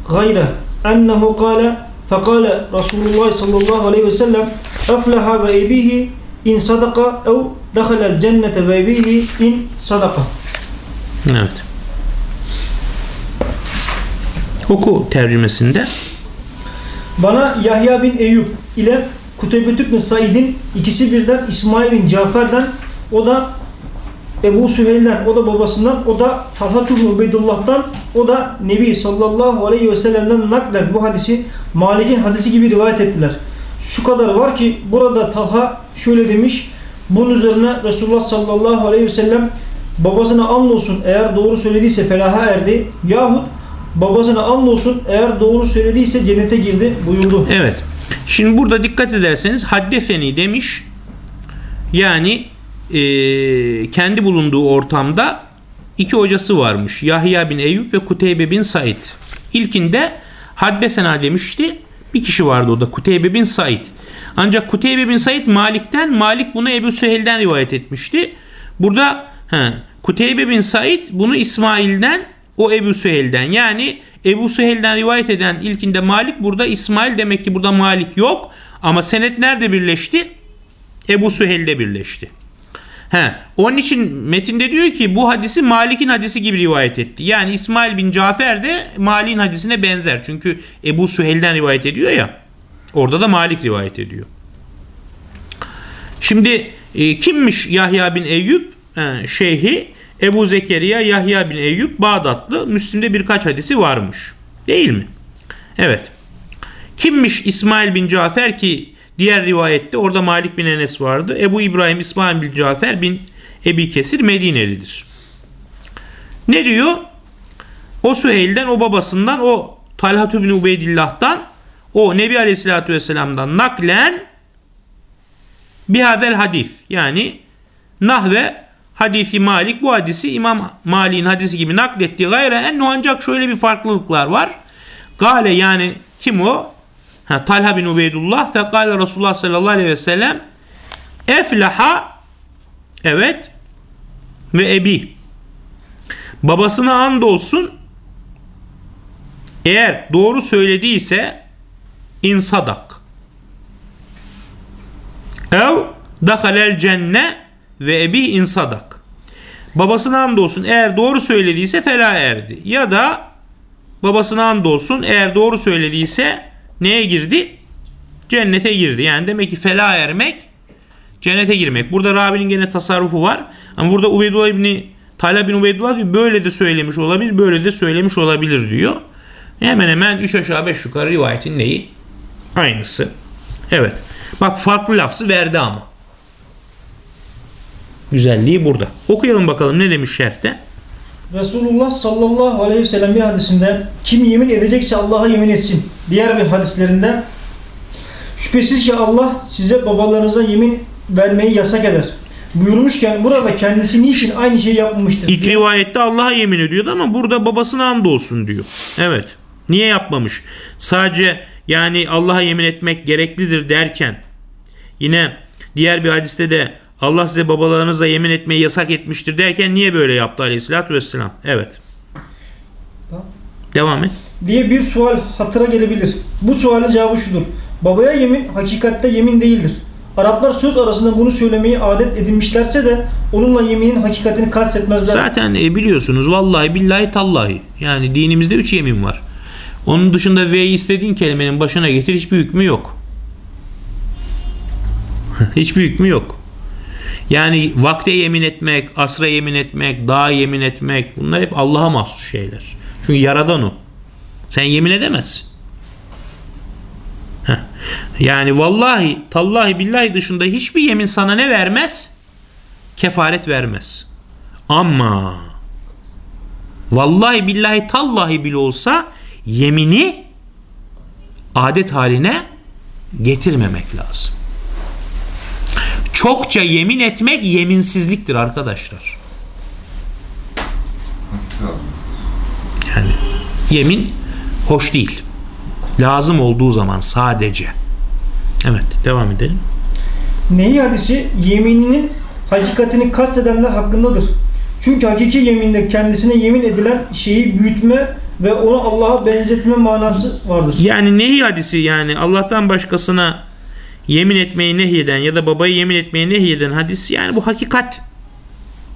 gayre ennehu kale فقال رسول الله صلى الله عليه وسلم أفلح وإبيه إن صدق أو دخل الجنة وإبيه إن صدق نعم Oku tercümesinde. Bana Yahya bin Eyüp ile Kutebet bin Said'in ikisi birden İsmail bin Cafer'den o da Ebu Süheyl'den o da babasından o da Talha bin Ubeydullah'tan o da Nebi sallallahu aleyhi ve sellem'den naklen bu hadisi Malik'in hadisi gibi rivayet ettiler. Şu kadar var ki burada Talha şöyle demiş bunun üzerine Resulullah sallallahu aleyhi ve sellem babasına andolsun eğer doğru söylediyse felaha erdi yahut babasına andolsun eğer doğru söylediyse cennete girdi buyurdu. Evet. Şimdi burada dikkat ederseniz haddefeni demiş. Yani e, kendi bulunduğu ortamda iki hocası varmış. Yahya bin Eyüp ve Kuteybe bin Said. İlkinde haddesena demişti. Bir kişi vardı o da Kuteybe bin Said. Ancak Kuteybe bin Said Malik'ten, Malik bunu Ebu Süheyl'den rivayet etmişti. Burada he, Kuteybe bin Said bunu İsmail'den, o Ebu Süheyl'den. Yani Ebu Süheyl'den rivayet eden ilkinde Malik, burada İsmail demek ki burada Malik yok. Ama senet nerede birleşti? Ebu Süheyl'de birleşti. He, onun için metinde diyor ki bu hadisi Malik'in hadisi gibi rivayet etti. Yani İsmail bin Cafer de Malik'in hadisine benzer. Çünkü Ebu Süheyl'den rivayet ediyor ya. Orada da Malik rivayet ediyor. Şimdi e, kimmiş Yahya bin Eyüp? He, şeyhi Ebu Zekeriya Yahya bin Eyüp Bağdatlı. Müslim'de birkaç hadisi varmış. Değil mi? Evet. Kimmiş İsmail bin Cafer ki diğer rivayette orada Malik bin Enes vardı. Ebu İbrahim İsmail bin Cafer bin Ebi Kesir Medinelidir. Ne diyor? O Süheyl'den, o babasından, o Talhat bin Ubeydillah'tan, o Nebi Aleyhisselatü Vesselam'dan naklen bihadel hadis. Yani nahve hadisi Malik bu hadisi İmam Malik'in hadisi gibi nakletti. Gayre ennu ancak şöyle bir farklılıklar var. Gale yani kim o? Ha, Talha bin Ubeydullah fekale Resulullah sallallahu aleyhi ve sellem eflaha evet ve ebi babasına and olsun eğer doğru söylediyse insadak ev dahalel cenne ve ebi insadak babasına and olsun eğer doğru söylediyse fela erdi ya da babasına and olsun eğer doğru söylediyse neye girdi? Cennete girdi. Yani demek ki fela ermek cennete girmek. Burada Rabi'nin gene tasarrufu var. Ama burada Ubeydullah İbni Talha bin Ubeydullah böyle de söylemiş olabilir, böyle de söylemiş olabilir diyor. Hemen hemen 3 aşağı 5 yukarı rivayetin neyi? Aynısı. Evet. Bak farklı lafzı verdi ama. Güzelliği burada. Okuyalım bakalım ne demiş şerhte. Resulullah sallallahu aleyhi ve sellem bir hadisinde kim yemin edecekse Allah'a yemin etsin. Diğer bir hadislerinde şüphesiz ki Allah size babalarınıza yemin vermeyi yasak eder. Buyurmuşken burada kendisi niçin aynı şeyi yapmamıştır? İlk rivayette Allah'a yemin ediyordu ama burada babasına and olsun diyor. Evet. Niye yapmamış? Sadece yani Allah'a yemin etmek gereklidir derken yine diğer bir hadiste de Allah size babalarınıza yemin etmeyi yasak etmiştir derken niye böyle yaptı aleyhissalatü vesselam? Evet. Devam et. diye bir sual hatıra gelebilir. Bu sualin cevabı şudur. Babaya yemin hakikatte yemin değildir. Araplar söz arasında bunu söylemeyi adet edinmişlerse de onunla yeminin hakikatini kastetmezler. Zaten e, biliyorsunuz vallahi billahi tallahi. Yani dinimizde üç yemin var. Onun dışında V'yi istediğin kelimenin başına getir hiçbir hükmü yok. hiçbir hükmü yok. Yani vakte yemin etmek, asra yemin etmek, dağa yemin etmek bunlar hep Allah'a mahsus şeyler. Çünkü yaradan o. Sen yemin edemezsin. Yani vallahi, tallahi, billahi dışında hiçbir yemin sana ne vermez? Kefaret vermez. Ama vallahi, billahi, tallahi bile olsa yemini adet haline getirmemek lazım. Çokça yemin etmek yeminsizliktir arkadaşlar. Yani yemin hoş değil. Lazım olduğu zaman sadece. Evet devam edelim. Nehi hadisi yemininin hakikatini kastedenler hakkındadır. Çünkü hakiki yeminde kendisine yemin edilen şeyi büyütme ve onu Allah'a benzetme manası vardır. Yani nehi hadisi yani Allah'tan başkasına yemin etmeyi nehyeden ya da babayı yemin etmeyi nehyeden hadis yani bu hakikat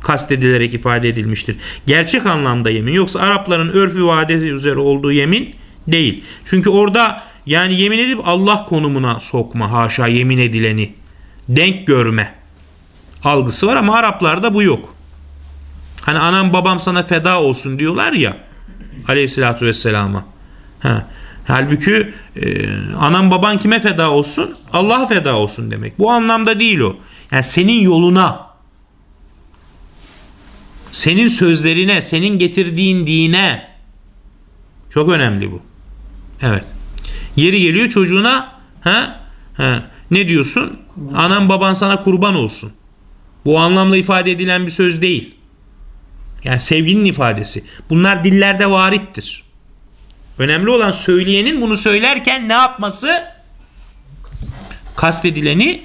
kastedilerek ifade edilmiştir. Gerçek anlamda yemin yoksa Arapların örfü ve adeti üzere olduğu yemin değil. Çünkü orada yani yemin edip Allah konumuna sokma haşa yemin edileni denk görme algısı var ama Araplarda bu yok. Hani anam babam sana feda olsun diyorlar ya aleyhissalatü vesselama. Ha. Halbuki e, anam baban kime feda olsun? Allah'a feda olsun demek. Bu anlamda değil o. Yani senin yoluna, senin sözlerine, senin getirdiğin dine çok önemli bu. Evet. Yeri geliyor çocuğuna ha, ha, ne diyorsun? Anam baban sana kurban olsun. Bu anlamda ifade edilen bir söz değil. Yani sevginin ifadesi. Bunlar dillerde varittir. Önemli olan söyleyenin bunu söylerken ne yapması? Kastedileni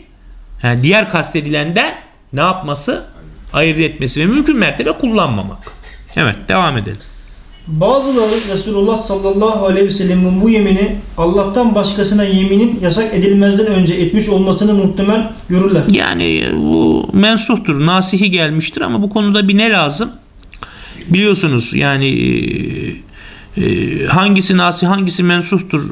yani diğer kastedilenden ne yapması? Ayırt etmesi ve mümkün mertebe kullanmamak. Evet devam edelim. Bazıları Resulullah sallallahu aleyhi ve sellemin bu yemini Allah'tan başkasına yeminin yasak edilmezden önce etmiş olmasını muhtemel görürler. Yani bu mensuhtur, nasihi gelmiştir ama bu konuda bir ne lazım? Biliyorsunuz yani e, e, hangisi nasih hangisi mensuhtur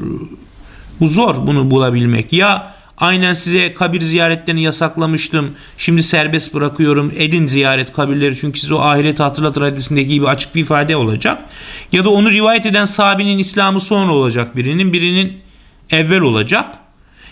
bu zor bunu bulabilmek. Ya aynen size kabir ziyaretlerini yasaklamıştım şimdi serbest bırakıyorum edin ziyaret kabirleri çünkü size o ahireti hatırlatır hadisindeki gibi açık bir ifade olacak. Ya da onu rivayet eden sahabinin İslam'ı sonra olacak birinin birinin evvel olacak.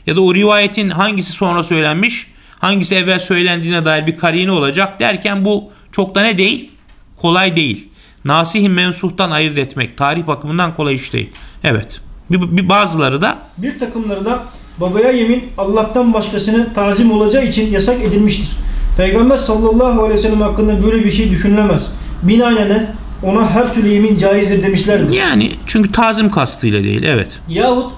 Ya da o rivayetin hangisi sonra söylenmiş hangisi evvel söylendiğine dair bir karine olacak derken bu çok da ne değil? kolay değil. Nasihi mensuhtan ayırt etmek tarih bakımından kolay iş değil. Evet. Bir, bir bazıları da Bir takımları da babaya yemin Allah'tan başkasına tazim olacağı için yasak edilmiştir. Peygamber sallallahu aleyhi ve sellem hakkında böyle bir şey düşünülemez. Binaenaleyh ona her türlü yemin caizdir demişlerdir. yani çünkü tazim kastıyla değil. Evet. Yahut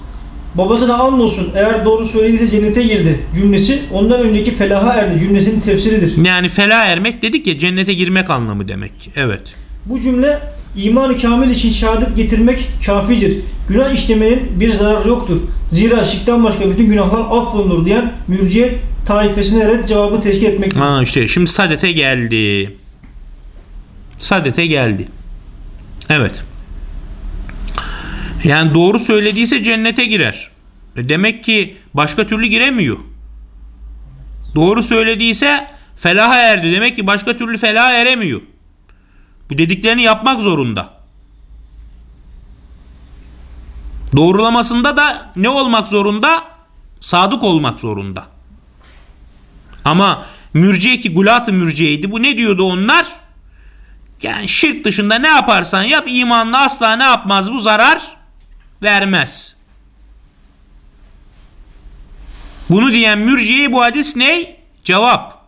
babasına andolsun eğer doğru söylediyse cennete girdi cümlesi ondan önceki felaha erdi cümlesinin tefsiridir. Yani fela ermek dedik ya cennete girmek anlamı demek. Evet. Bu cümle imanı kamil için şehadet getirmek kafidir. Günah işlemenin bir zararı yoktur. Zira şirkten başka bütün günahlar affolunur diyen mürciye taifesine red cevabı teşkil etmektedir. Ha işte şimdi sadete geldi. Sadete geldi. Evet. Yani doğru söylediyse cennete girer. E demek ki başka türlü giremiyor. Doğru söylediyse felaha erdi. Demek ki başka türlü felaha eremiyor. Bu dediklerini yapmak zorunda. Doğrulamasında da ne olmak zorunda? Sadık olmak zorunda. Ama mürciye ki gulat-ı mürciyeydi. Bu ne diyordu onlar? Yani şirk dışında ne yaparsan yap imanla asla ne yapmaz bu zarar vermez. Bunu diyen mürciye bu hadis ne? Cevap.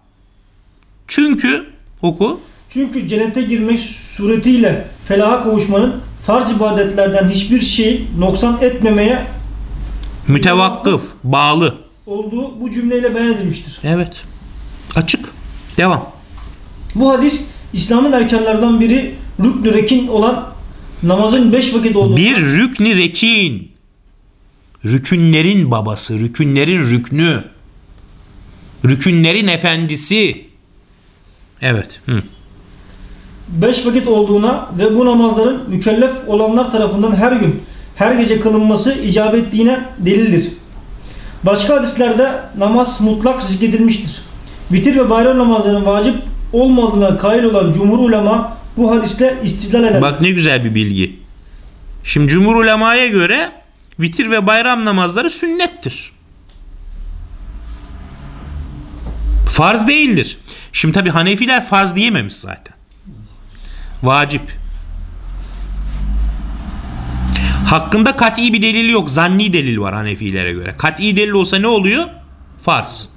Çünkü oku. Çünkü cennete girmek suretiyle felaha kavuşmanın farz ibadetlerden hiçbir şey noksan etmemeye Mütevakkıf, bağlı. olduğu bu cümleyle beyan edilmiştir. Evet. Açık. Devam. Bu hadis İslam'ın erkenlerden biri rükn rekin olan namazın beş vakit olduğu Bir rükni rekin. Rükünlerin babası, rükünlerin rüknü. Rükünlerin efendisi. Evet. Hı. Beş vakit olduğuna ve bu namazların mükellef olanlar tarafından her gün, her gece kılınması icap ettiğine delildir. Başka hadislerde namaz mutlak zikredilmiştir. Vitir ve bayram namazlarının vacip olmadığına kail olan cumhur ulema bu hadisle istidlal eder. Bak ne güzel bir bilgi. Şimdi cumhur ulemaya göre vitir ve bayram namazları sünnettir. Farz değildir. Şimdi tabi Hanefiler farz diyememiş zaten. Vacip. Hakkında kat'i bir delil yok. Zanni delil var Hanefilere göre. Kat'i delil olsa ne oluyor? Farz.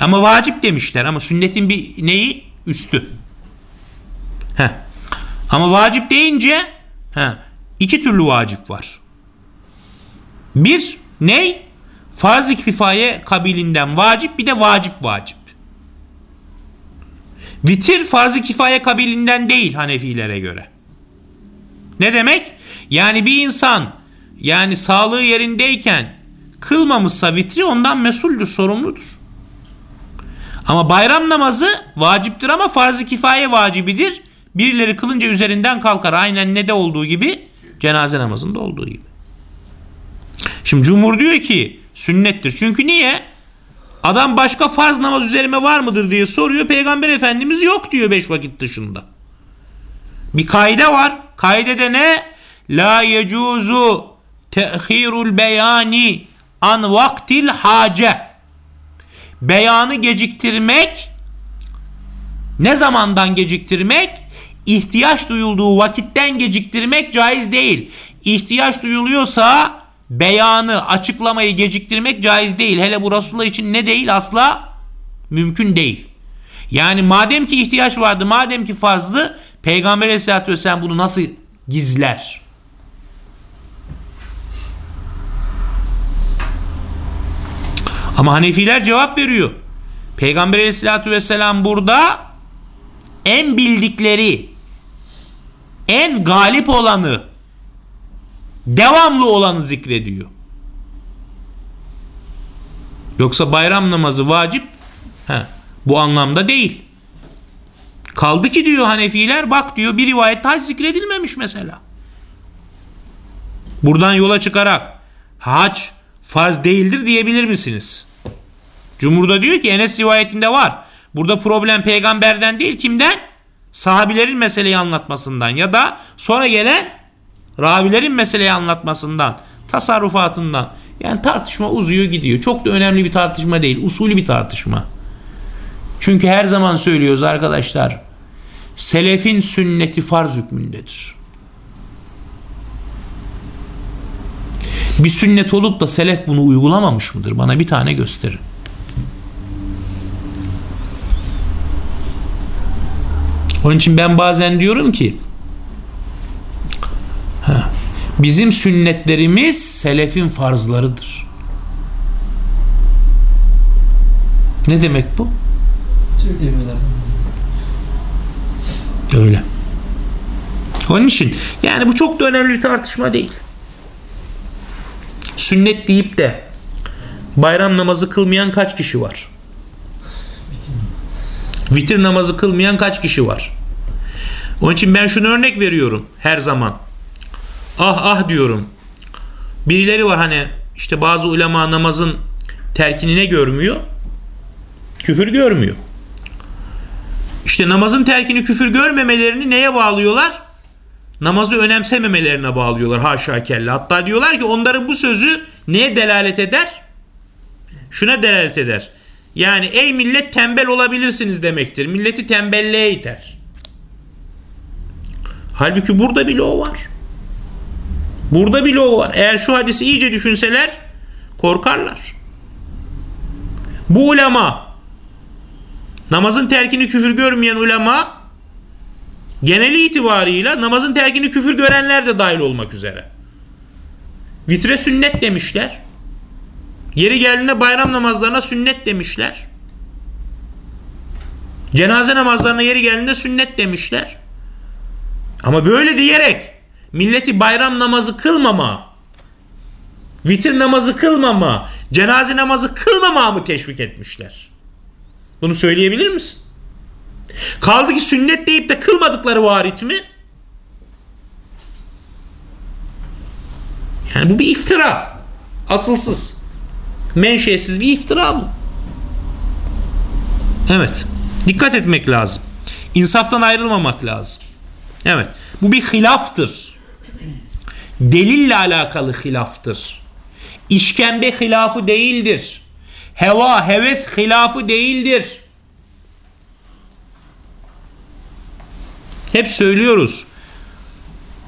Ama vacip demişler ama sünnetin bir neyi? Üstü. Heh. Ama vacip deyince heh, iki türlü vacip var. Bir, ney? farz-ı kifaye kabilinden vacip bir de vacip vacip. Vitir farz-ı kifaye kabilinden değil Hanefilere göre. Ne demek? Yani bir insan yani sağlığı yerindeyken kılmamışsa vitri ondan mesuldür, sorumludur. Ama bayram namazı vaciptir ama farz-ı kifaye vacibidir. Birileri kılınca üzerinden kalkar. Aynen ne de olduğu gibi cenaze namazında olduğu gibi. Şimdi cumhur diyor ki sünnettir. Çünkü niye? Adam başka farz namaz üzerime var mıdır diye soruyor. Peygamber Efendimiz yok diyor beş vakit dışında. Bir kaide var. Kaidede ne? La yecuzu tehirul beyani an vaktil hace. Beyanı geciktirmek ne zamandan geciktirmek? İhtiyaç duyulduğu vakitten geciktirmek caiz değil. İhtiyaç duyuluyorsa beyanı, açıklamayı geciktirmek caiz değil. Hele bu Resulullah için ne değil asla? Mümkün değil. Yani madem ki ihtiyaç vardı, madem ki farzdı, Peygamber Aleyhisselatü Vesselam bunu nasıl gizler? Ama Hanefiler cevap veriyor. Peygamber Aleyhisselatü Vesselam burada en bildikleri, en galip olanı, devamlı olanı zikrediyor. Yoksa bayram namazı vacip he, bu anlamda değil. Kaldı ki diyor Hanefiler bak diyor bir rivayette hac zikredilmemiş mesela. Buradan yola çıkarak hac farz değildir diyebilir misiniz? Cumhurda diyor ki Enes rivayetinde var. Burada problem peygamberden değil kimden? Sahabilerin meseleyi anlatmasından ya da sonra gelen ravilerin meseleyi anlatmasından, tasarrufatından. Yani tartışma uzuyor gidiyor. Çok da önemli bir tartışma değil. Usulü bir tartışma. Çünkü her zaman söylüyoruz arkadaşlar. Selefin sünneti farz hükmündedir. Bir sünnet olup da selef bunu uygulamamış mıdır? Bana bir tane gösterin. Onun için ben bazen diyorum ki bizim sünnetlerimiz selefin farzlarıdır. Ne demek bu? Öyle. Onun için yani bu çok da önemli bir tartışma değil. Sünnet deyip de bayram namazı kılmayan kaç kişi var? Vitir namazı kılmayan kaç kişi var? Onun için ben şunu örnek veriyorum her zaman. Ah ah diyorum. Birileri var hani işte bazı ulema namazın terkini ne görmüyor? Küfür görmüyor. İşte namazın terkini küfür görmemelerini neye bağlıyorlar? Namazı önemsememelerine bağlıyorlar haşa kella. Hatta diyorlar ki onların bu sözü neye delalet eder? Şuna delalet eder. Yani ey millet tembel olabilirsiniz demektir. Milleti tembelliğe iter. Halbuki burada bile o var. Burada bile o var. Eğer şu hadisi iyice düşünseler korkarlar. Bu ulema namazın terkini küfür görmeyen ulema geneli itibarıyla namazın terkini küfür görenler de dahil olmak üzere. Vitre sünnet demişler. Yeri geldiğinde bayram namazlarına sünnet demişler. Cenaze namazlarına yeri geldiğinde sünnet demişler. Ama böyle diyerek milleti bayram namazı kılmama, vitir namazı kılmama, cenaze namazı kılmama mı teşvik etmişler? Bunu söyleyebilir misin? Kaldı ki sünnet deyip de kılmadıkları varit mi? Yani bu bir iftira. Asılsız. Menşesiz bir iftira bu. Evet. Dikkat etmek lazım. İnsaftan ayrılmamak lazım. Evet. Bu bir hilaftır. Delille alakalı hilaftır. İşkembe hilafı değildir. Heva, heves hilafı değildir. Hep söylüyoruz.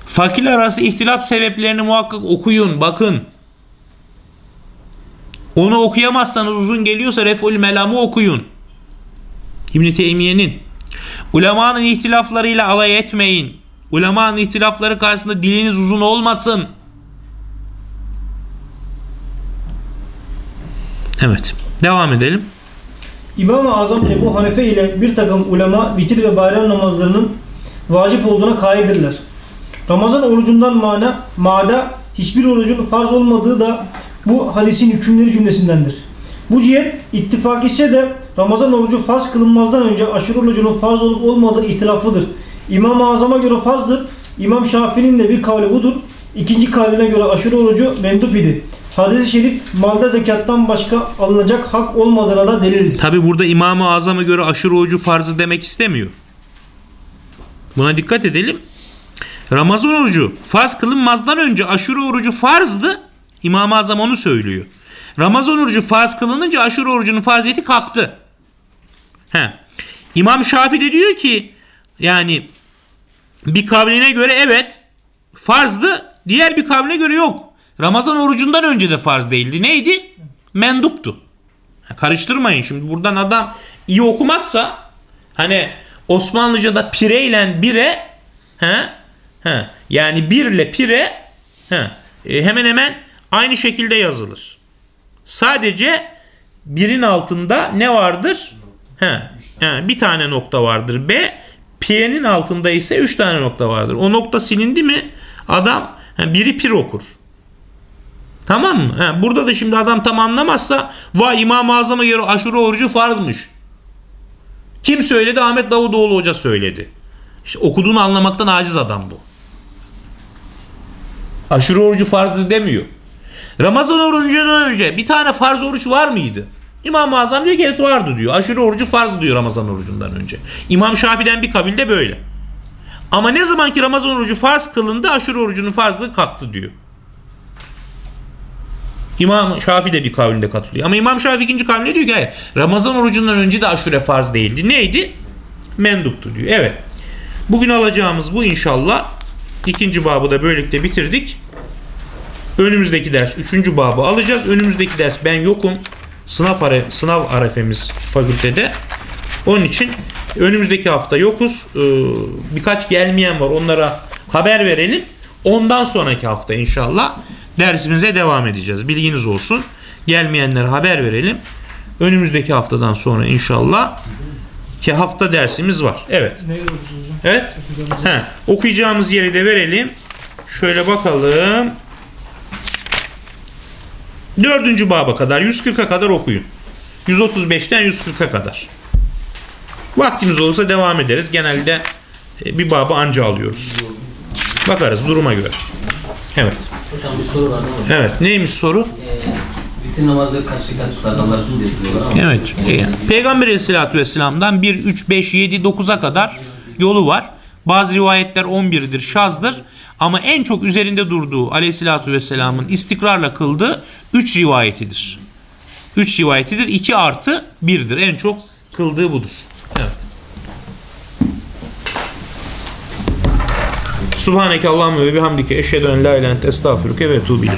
Fakir arası ihtilaf sebeplerini muhakkak okuyun, bakın. Onu okuyamazsanız uzun geliyorsa Reful Melam'ı okuyun. İbn Teymiye'nin ulemanın ihtilaflarıyla alay etmeyin. Ulemanın ihtilafları karşısında diliniz uzun olmasın. Evet. Devam edelim. İmam-ı Azam Ebu Hanife ile bir takım ulema vitir ve bayram namazlarının vacip olduğuna kaidirler. Ramazan orucundan mana, mada hiçbir orucun farz olmadığı da bu hadisin hükümleri cümlesindendir. Bu cihet ittifak ise de Ramazan orucu farz kılınmazdan önce aşırı orucunun farz olup olmadığı itilafıdır. İmam-ı Azam'a göre farzdır. İmam Şafii'nin de bir kavli budur. İkinci kavline göre aşırı orucu mendup idi. Hadis-i şerif malda zekattan başka alınacak hak olmadığına da delildir. Tabi burada İmam-ı Azam'a göre aşırı orucu farzı demek istemiyor. Buna dikkat edelim. Ramazan orucu farz kılınmazdan önce aşırı orucu farzdı. İmam-ı Azam onu söylüyor. Ramazan orucu farz kılınınca aşırı orucunun farziyeti kalktı. He. İmam Şafii de diyor ki yani bir kavline göre evet farzdı. Diğer bir kavline göre yok. Ramazan orucundan önce de farz değildi. Neydi? Menduptu. Karıştırmayın şimdi buradan adam iyi okumazsa hani Osmanlıca'da pire ile bire he, he, yani bir ile pire he, e, hemen hemen aynı şekilde yazılır. Sadece birin altında ne vardır? He, he, bir tane nokta vardır. B pirenin altında ise üç tane nokta vardır. O nokta silindi mi adam he, biri pir okur. Tamam mı? He, burada da şimdi adam tam anlamazsa vay İmam-ı Azam'a göre aşure orucu farzmış. Kim söyledi? Ahmet Davutoğlu Hoca söyledi. İşte okuduğunu anlamaktan aciz adam bu. Aşure orucu farzı demiyor. Ramazan orucundan önce bir tane farz oruç var mıydı? İmam-ı Azam diyor ki evet vardı diyor. Aşure orucu farz diyor Ramazan orucundan önce. İmam Şafii'den bir kabilde böyle. Ama ne zaman ki Ramazan orucu farz kılındı aşure orucunun farzlığı kalktı diyor. İmam Şafii de bir kavlinde katılıyor. Ama İmam Şafii ikinci kavlinde diyor ki hayır, Ramazan orucundan önce de aşure farz değildi. Neydi? Menduptu diyor. Evet. Bugün alacağımız bu inşallah. İkinci babı da böylelikle bitirdik. Önümüzdeki ders üçüncü babı alacağız. Önümüzdeki ders ben yokum. Sınav, are, sınav arefemiz fakültede. Onun için önümüzdeki hafta yokuz. Ee, birkaç gelmeyen var. Onlara haber verelim. Ondan sonraki hafta inşallah dersimize devam edeceğiz. Bilginiz olsun. Gelmeyenlere haber verelim. Önümüzdeki haftadan sonra inşallah ki hafta dersimiz var. Evet. Evet. He, okuyacağımız yeri de verelim. Şöyle bakalım. Dördüncü baba kadar 140'a kadar okuyun. 135'ten 140'a kadar. Vaktimiz olursa devam ederiz. Genelde e, bir baba anca alıyoruz. Bakarız duruma göre. Evet. Hocam bir soru vardı ama. Evet. Neymiş soru? Ee, bütün namazı kaç rekat tutar Allah Resulü diye soruyorlar ama. Evet. e, Peygamber Aleyhisselatü Vesselam'dan 1, 3, 5, 7, 9'a kadar yolu var. Bazı rivayetler 11'dir, şazdır. Ama en çok üzerinde durduğu Aleyhisselatü Vesselam'ın istikrarla kıldığı 3 rivayetidir. 3 rivayetidir. 2 artı 1'dir. En çok kıldığı budur. Evet. Subhaneke Allahümme ve bihamdike eşhedü en la ilahe estağfiruke ve etûbü.